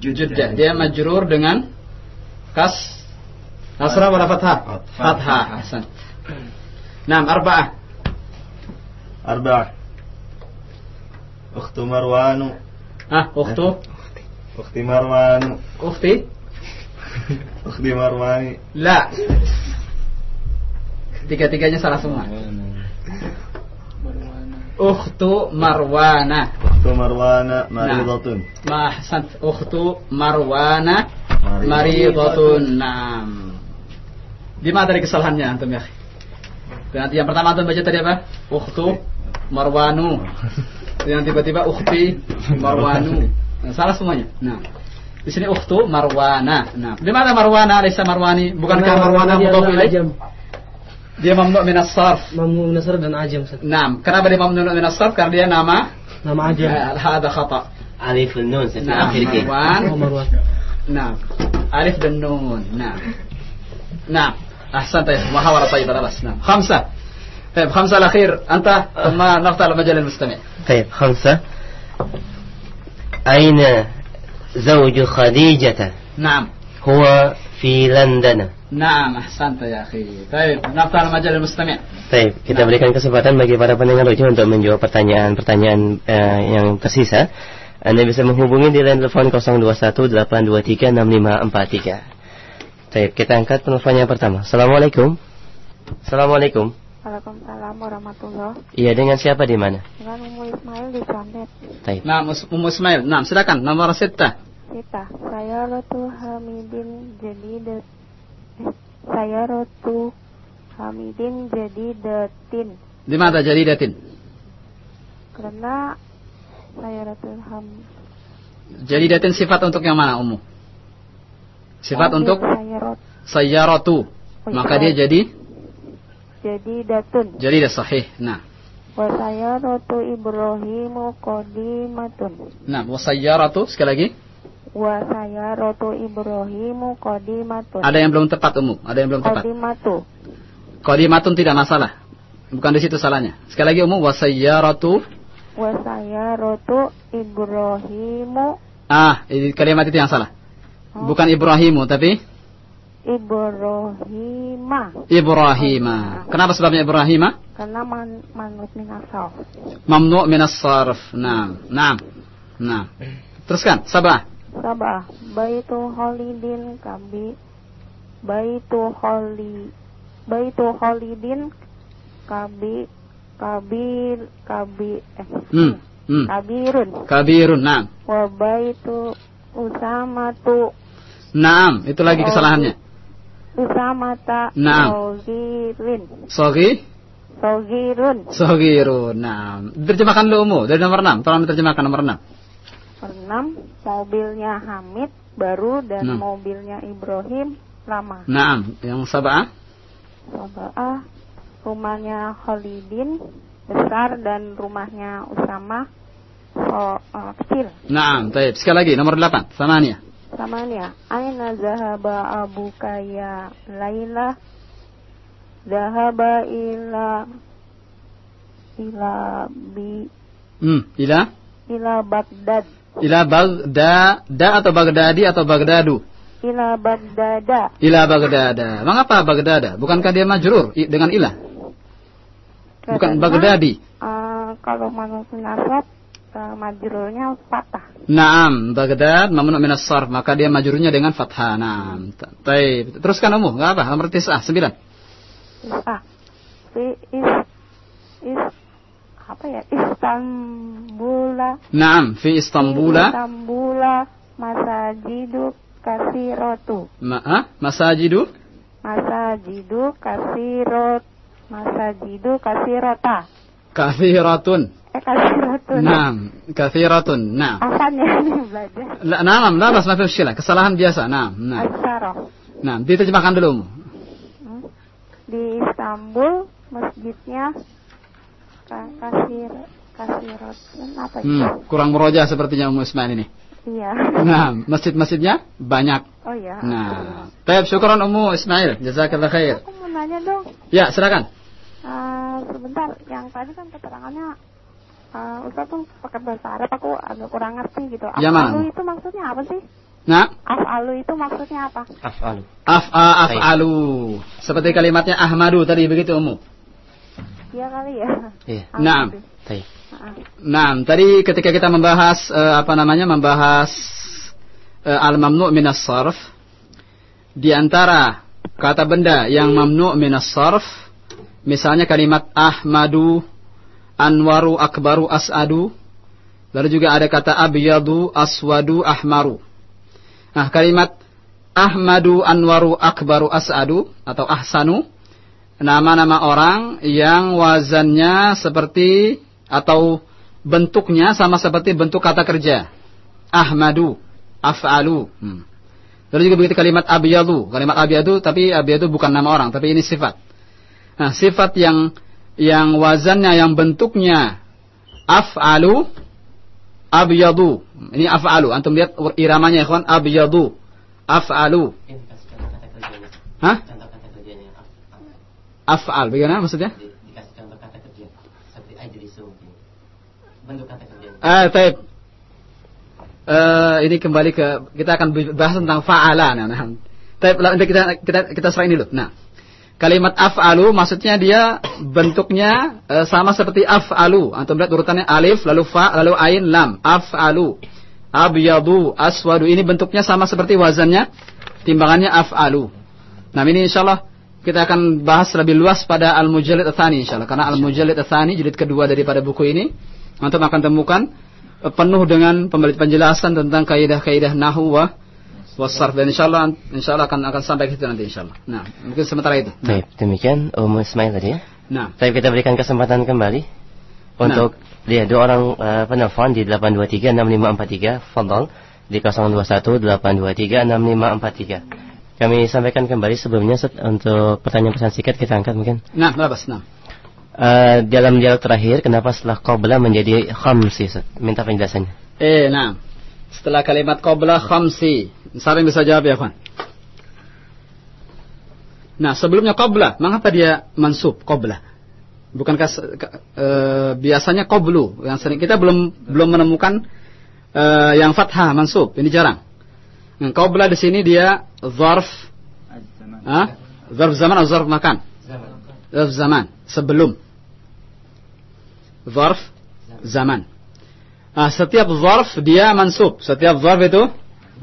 [SPEAKER 1] judda. Dia majrur dengan kas kasra wa fathah? Fathah. Hasan. nah arba'ah.
[SPEAKER 5] Arba'ah. Ukhtu Marwanu.
[SPEAKER 1] Ah, ukhtu.
[SPEAKER 5] Ukhti Marwanu.
[SPEAKER 1] Ukhti?
[SPEAKER 5] Ukhti Marwani.
[SPEAKER 1] La. Tiga-tiganya salah semua. Ukhtu Marwana.
[SPEAKER 5] Ukhtu Marwana maridatun.
[SPEAKER 1] Ma ahsant. Ukhtu Marwana maridatun. Naam. Di mana tadi kesalahannya antum ya? Nanti yang pertama antum baca tadi apa? Ukhtu Marwanu. Yang tiba-tiba ukhti Marwanu. Nah, salah semuanya. Nah. Di sini ukhtu Marwana. Nah, di mana Marwana Alisa Marwani? Bukankah Marwana mudhaf ilaih? Dia mamnu min as-sarf.
[SPEAKER 2] Mamnu min as-sarf dan ajam.
[SPEAKER 1] Naam, kenapa dia mamnu min as-sarf? Karena dia nama
[SPEAKER 3] نعم هذا
[SPEAKER 1] خطأ. ألف
[SPEAKER 2] النون نعم
[SPEAKER 1] مروان. نعم. ألف النون نعم. نعم. أحسنت طيب، يا محاورة طيبة خلاص نعم. خمسة. طيب خمسة الأخير. أنت؟ ثم نقطع المجال للمستمع
[SPEAKER 3] طيب خمسة. أين زوج خديجة؟
[SPEAKER 1] نعم.
[SPEAKER 3] هو في لندن
[SPEAKER 1] نعم أحسنت يا أخي طيب نقطع المجال المستمع
[SPEAKER 3] Baik, kita berikan kesempatan bagi para pendengar lucu untuk menjawab pertanyaan-pertanyaan eh, yang tersisa. Anda bisa menghubungi di line telepon 0218236543. Baik, kita angkat penelponnya pertama. Assalamualaikum. Assalamualaikum.
[SPEAKER 15] Waalaikumsalam warahmatullah.
[SPEAKER 3] Iya, dengan siapa di mana?
[SPEAKER 15] Dengan Umu Ismail di Condet.
[SPEAKER 3] Baik.
[SPEAKER 1] Nah, Ummu Ismail. Nah, silakan nomor sita.
[SPEAKER 15] Sita. Saya Rotu Hamidin jadi de eh, saya Rotu Hamidin jadi detin.
[SPEAKER 1] Di mana jadi datin?
[SPEAKER 15] Karena saya Rotu Ham
[SPEAKER 1] Jadi datin sifat untuk yang mana, Ummu? Sifat untuk
[SPEAKER 15] saya Rot
[SPEAKER 1] sayyaratu.
[SPEAKER 15] Oh,
[SPEAKER 1] Maka
[SPEAKER 15] iya.
[SPEAKER 1] dia jadi
[SPEAKER 15] jadi datun.
[SPEAKER 1] jadi dia sahih. Nah,
[SPEAKER 15] Wa saya Rotu Ibrahimu Qodimatun.
[SPEAKER 1] nah, wa sayyaratu sekali lagi.
[SPEAKER 15] Wa saya Rotu Ibrahimu Qodimatun.
[SPEAKER 1] Ada yang belum tepat, Ummu. Ada yang belum tepat.
[SPEAKER 15] Qodimatu.
[SPEAKER 1] Qadimatun tidak masalah. Bukan di situ salahnya. Sekali lagi Ummu wa sayyaratu.
[SPEAKER 15] Wa saya Rotu Ibrahimu
[SPEAKER 1] Ah, ini kalimat itu yang salah.
[SPEAKER 15] Oh.
[SPEAKER 1] Bukan Ibrahimu tapi
[SPEAKER 15] Ibrahima.
[SPEAKER 1] Ibrahima. Kenapa sebabnya Ibrahima?
[SPEAKER 15] Karena man, manut minasal.
[SPEAKER 1] Mamnu minas sarf. Naam. Naam. Naam. Teruskan, sabah.
[SPEAKER 15] Sabah. Baitu Holidin kabi. Baitu Holi. Baitu Holidin kabi. Kabir. Kabi. Eh.
[SPEAKER 1] Hmm. Hmm.
[SPEAKER 15] Kabirun.
[SPEAKER 1] Kabirun. Naam.
[SPEAKER 15] Wa baitu Usamatu.
[SPEAKER 1] Naam, itu lagi kesalahannya.
[SPEAKER 15] Usamata.
[SPEAKER 1] Naam.
[SPEAKER 15] Sogirin.
[SPEAKER 1] Sogi,
[SPEAKER 15] Sogirun.
[SPEAKER 1] sogirun. Naam. Terjemahkan dulu Ummu dari nomor 6. Tolong diterjemahkan nomor 6.
[SPEAKER 15] Enam, mobilnya Hamid baru dan
[SPEAKER 1] Enam.
[SPEAKER 15] mobilnya Ibrahim lama.
[SPEAKER 1] Naam, yang sabah.
[SPEAKER 15] Sabah, rumahnya Khalidin besar dan rumahnya Usama so, eh, kecil.
[SPEAKER 1] Naam, baik. Sekali lagi nomor 8. Samania.
[SPEAKER 15] Samanya, Aina zahaba Abu Kaya Laila Zahaba ila ila bi
[SPEAKER 1] Hmm, ila
[SPEAKER 15] ila Baghdad
[SPEAKER 1] ila Bagda da atau Bagdadi atau Bagdadu?
[SPEAKER 15] ila Baghdada
[SPEAKER 1] Ila Bagdada. Mengapa Bagdada? Bukankah dia majrur dengan ilah? Bukan
[SPEAKER 15] Karena,
[SPEAKER 1] Bagdadi.
[SPEAKER 15] eh, kalau manusia nasab uh, majrurnya patah
[SPEAKER 1] Naam, Baghdad mamnu min as-sarf, maka dia majrurnya dengan fathah. Naam. Baik, teruskan umum, enggak apa? Nomor 9, 9.
[SPEAKER 15] ah si is is apa ya Istanbula
[SPEAKER 1] Naam, fi Istanbula
[SPEAKER 15] Istanbula masajidu kasirotu
[SPEAKER 1] ma ah, masajidu
[SPEAKER 15] masajidu kasirot masajidu kasirota
[SPEAKER 1] kathiratun.
[SPEAKER 15] eh kasirotun
[SPEAKER 1] Naam, kathiratun. Naam.
[SPEAKER 15] apanya ini belajar
[SPEAKER 1] La, naam, la bas ma fi. Kesalahan biasa. Naam, naam.
[SPEAKER 15] Asaroh
[SPEAKER 1] Naam, diterjemahkan dulu. Ummu.
[SPEAKER 15] di Istanbul masjidnya kasir kasirotun apa itu
[SPEAKER 1] Hmm, kurang meroja sepertinya Ummu Ismail ini.
[SPEAKER 15] iya
[SPEAKER 1] Nah, masjid-masjidnya banyak.
[SPEAKER 15] oh ya
[SPEAKER 1] Nah, baik, syukran Ummu Ismail. Jazakallah khair.
[SPEAKER 15] aku mau nanya dong
[SPEAKER 1] Ya, silakan.
[SPEAKER 15] Eh, sebentar, yang tadi kan keterangannya uh, Ustaz tuh pakai bahasa Arab aku agak kurang ngerti gitu.
[SPEAKER 1] Ya, mana?
[SPEAKER 15] Af'alu itu maksudnya apa sih?
[SPEAKER 1] Nah,
[SPEAKER 15] Af'alu itu maksudnya apa?
[SPEAKER 3] Af'alu.
[SPEAKER 1] af'a af'alu. Seperti kalimatnya Ahmadu tadi begitu Ummu.
[SPEAKER 15] Iya kali ya.
[SPEAKER 3] Iya.
[SPEAKER 1] Naam.
[SPEAKER 3] Baik.
[SPEAKER 1] Nah, tadi ketika kita membahas eh, apa namanya? membahas eh, al-mamnu' minas sarf di antara kata benda yang mamnu' minas sarf misalnya kalimat Ahmadu, Anwaru, Akbaru, As'adu Lalu juga ada kata abyadu, aswadu, ahmaru. Nah, kalimat Ahmadu, Anwaru, Akbaru, As'adu atau Ahsanu nama-nama orang yang wazannya seperti atau bentuknya sama seperti bentuk kata kerja. Ahmadu, Af'alu. Hmm. Lalu juga begitu kalimat abyadu. Kalimat abyadu tapi abyadu bukan nama orang, tapi ini sifat. Nah, sifat yang yang wazannya yang bentuknya af'alu abyadu. Ini af'alu. Antum lihat iramanya ya kawan, abyadu af'alu. Hah? Af'al. Bagaimana maksudnya?
[SPEAKER 3] Dikasih contoh kata kerja. Seperti ajlisu mungkin. Bentuk kata kerja.
[SPEAKER 1] Ah, taib. Uh, ini kembali ke kita akan bahas tentang fa'ala. Nah, nah. Nanti kita kita kita serahin dulu. Nah, kalimat af'alu maksudnya dia bentuknya uh, sama seperti af'alu. Antum lihat urutannya alif, lalu fa, lalu ain, lam. Af'alu. Abyadu, aswadu. Ini bentuknya sama seperti wazannya, timbangannya af'alu. Nah, ini insyaallah kita akan bahas lebih luas pada Al-Mujallid Atsani insyaallah karena Al-Mujallid Atsani jilid kedua daripada buku ini antum akan temukan uh, penuh dengan penjelasan tentang kaidah-kaidah nahwu wa wasarf dan insyaallah insyaallah akan akan sampai ke situ nanti insyaallah. Nah, mungkin sementara itu. Nah.
[SPEAKER 3] Baik, demikian Om Ismail tadi ya.
[SPEAKER 1] Nah.
[SPEAKER 3] Tapi kita berikan kesempatan kembali untuk dia dua orang uh, penelpon di 8236543 Fadal di 021 823 6543. Kami sampaikan kembali sebelumnya Set, untuk pertanyaan pesan singkat kita angkat mungkin.
[SPEAKER 1] Nah, berapa? Nah.
[SPEAKER 3] Uh, dalam dialog terakhir kenapa setelah qabla menjadi khamsi Set? Minta penjelasannya.
[SPEAKER 1] Eh, nah. Setelah kalimat qabla khamsi. Yang bisa jawab ya, Khan? Nah, sebelumnya qabla, mengapa dia mansub qabla? Bukankah e, biasanya qablu yang sering kita belum belum menemukan e, yang fathah mansub, ini jarang. Qabla di sini dia zarf ah? Zarf zaman atau zarf makan? Zarf zaman, sebelum. Zarf zaman. Nah, setiap zarf dia mansub, setiap zarf itu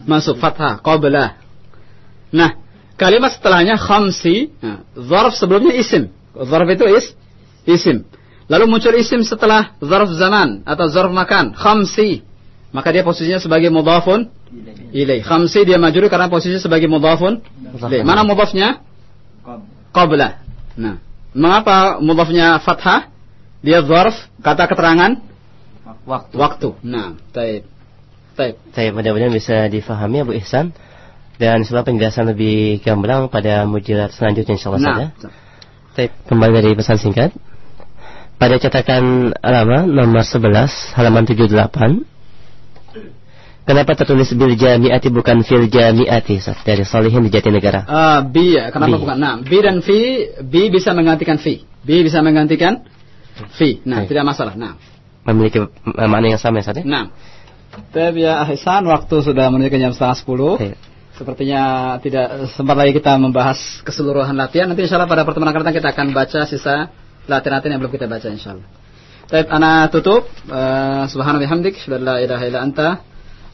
[SPEAKER 1] mansub fathah qabla. Nah, kalimat setelahnya khamsi, nah, zarf sebelumnya isim. Zarf itu is isim. Lalu muncul isim setelah zarf zaman atau zarf makan, khamsi. Maka dia posisinya sebagai mudhafun ilaih. Khamsi dia majrur karena posisinya sebagai mudhafun ilaih. Mana mudhafnya? Qabla. Nah, mengapa mudhafnya fathah? Dia zarf, kata keterangan
[SPEAKER 3] waktu.
[SPEAKER 1] Waktu. Nah, taib. Taib.
[SPEAKER 3] Taib, mudah-mudahan bisa difahami Abu Ihsan dan setelah penjelasan lebih gamblang pada mujilat selanjutnya insyaallah
[SPEAKER 1] nah.
[SPEAKER 3] saja. Taib, kembali dari pesan singkat. Pada cetakan lama nomor 11 halaman 78 Kenapa tertulis bil jami'ati bukan fil jami'ati dari Solihin di Jatinegara?
[SPEAKER 1] Uh, bi ya, kenapa bi. bukan? Nah, bi dan fi, bi bisa menggantikan fi. Bi bisa menggantikan fi. Nah, tidak masalah. Nah,
[SPEAKER 3] memiliki makna yang sama ya, Ustaz?
[SPEAKER 1] Nah. Tapi ya Ahsan, waktu sudah menunjukkan jam setengah sepuluh. Hai. Sepertinya tidak sempat lagi kita membahas keseluruhan latihan. Nanti insya Allah pada pertemuan akan datang kita akan baca sisa latihan-latihan yang belum kita baca insya Allah. Baik, ana tutup. Uh, Subhanallah hamdik. la ilaha illa anta.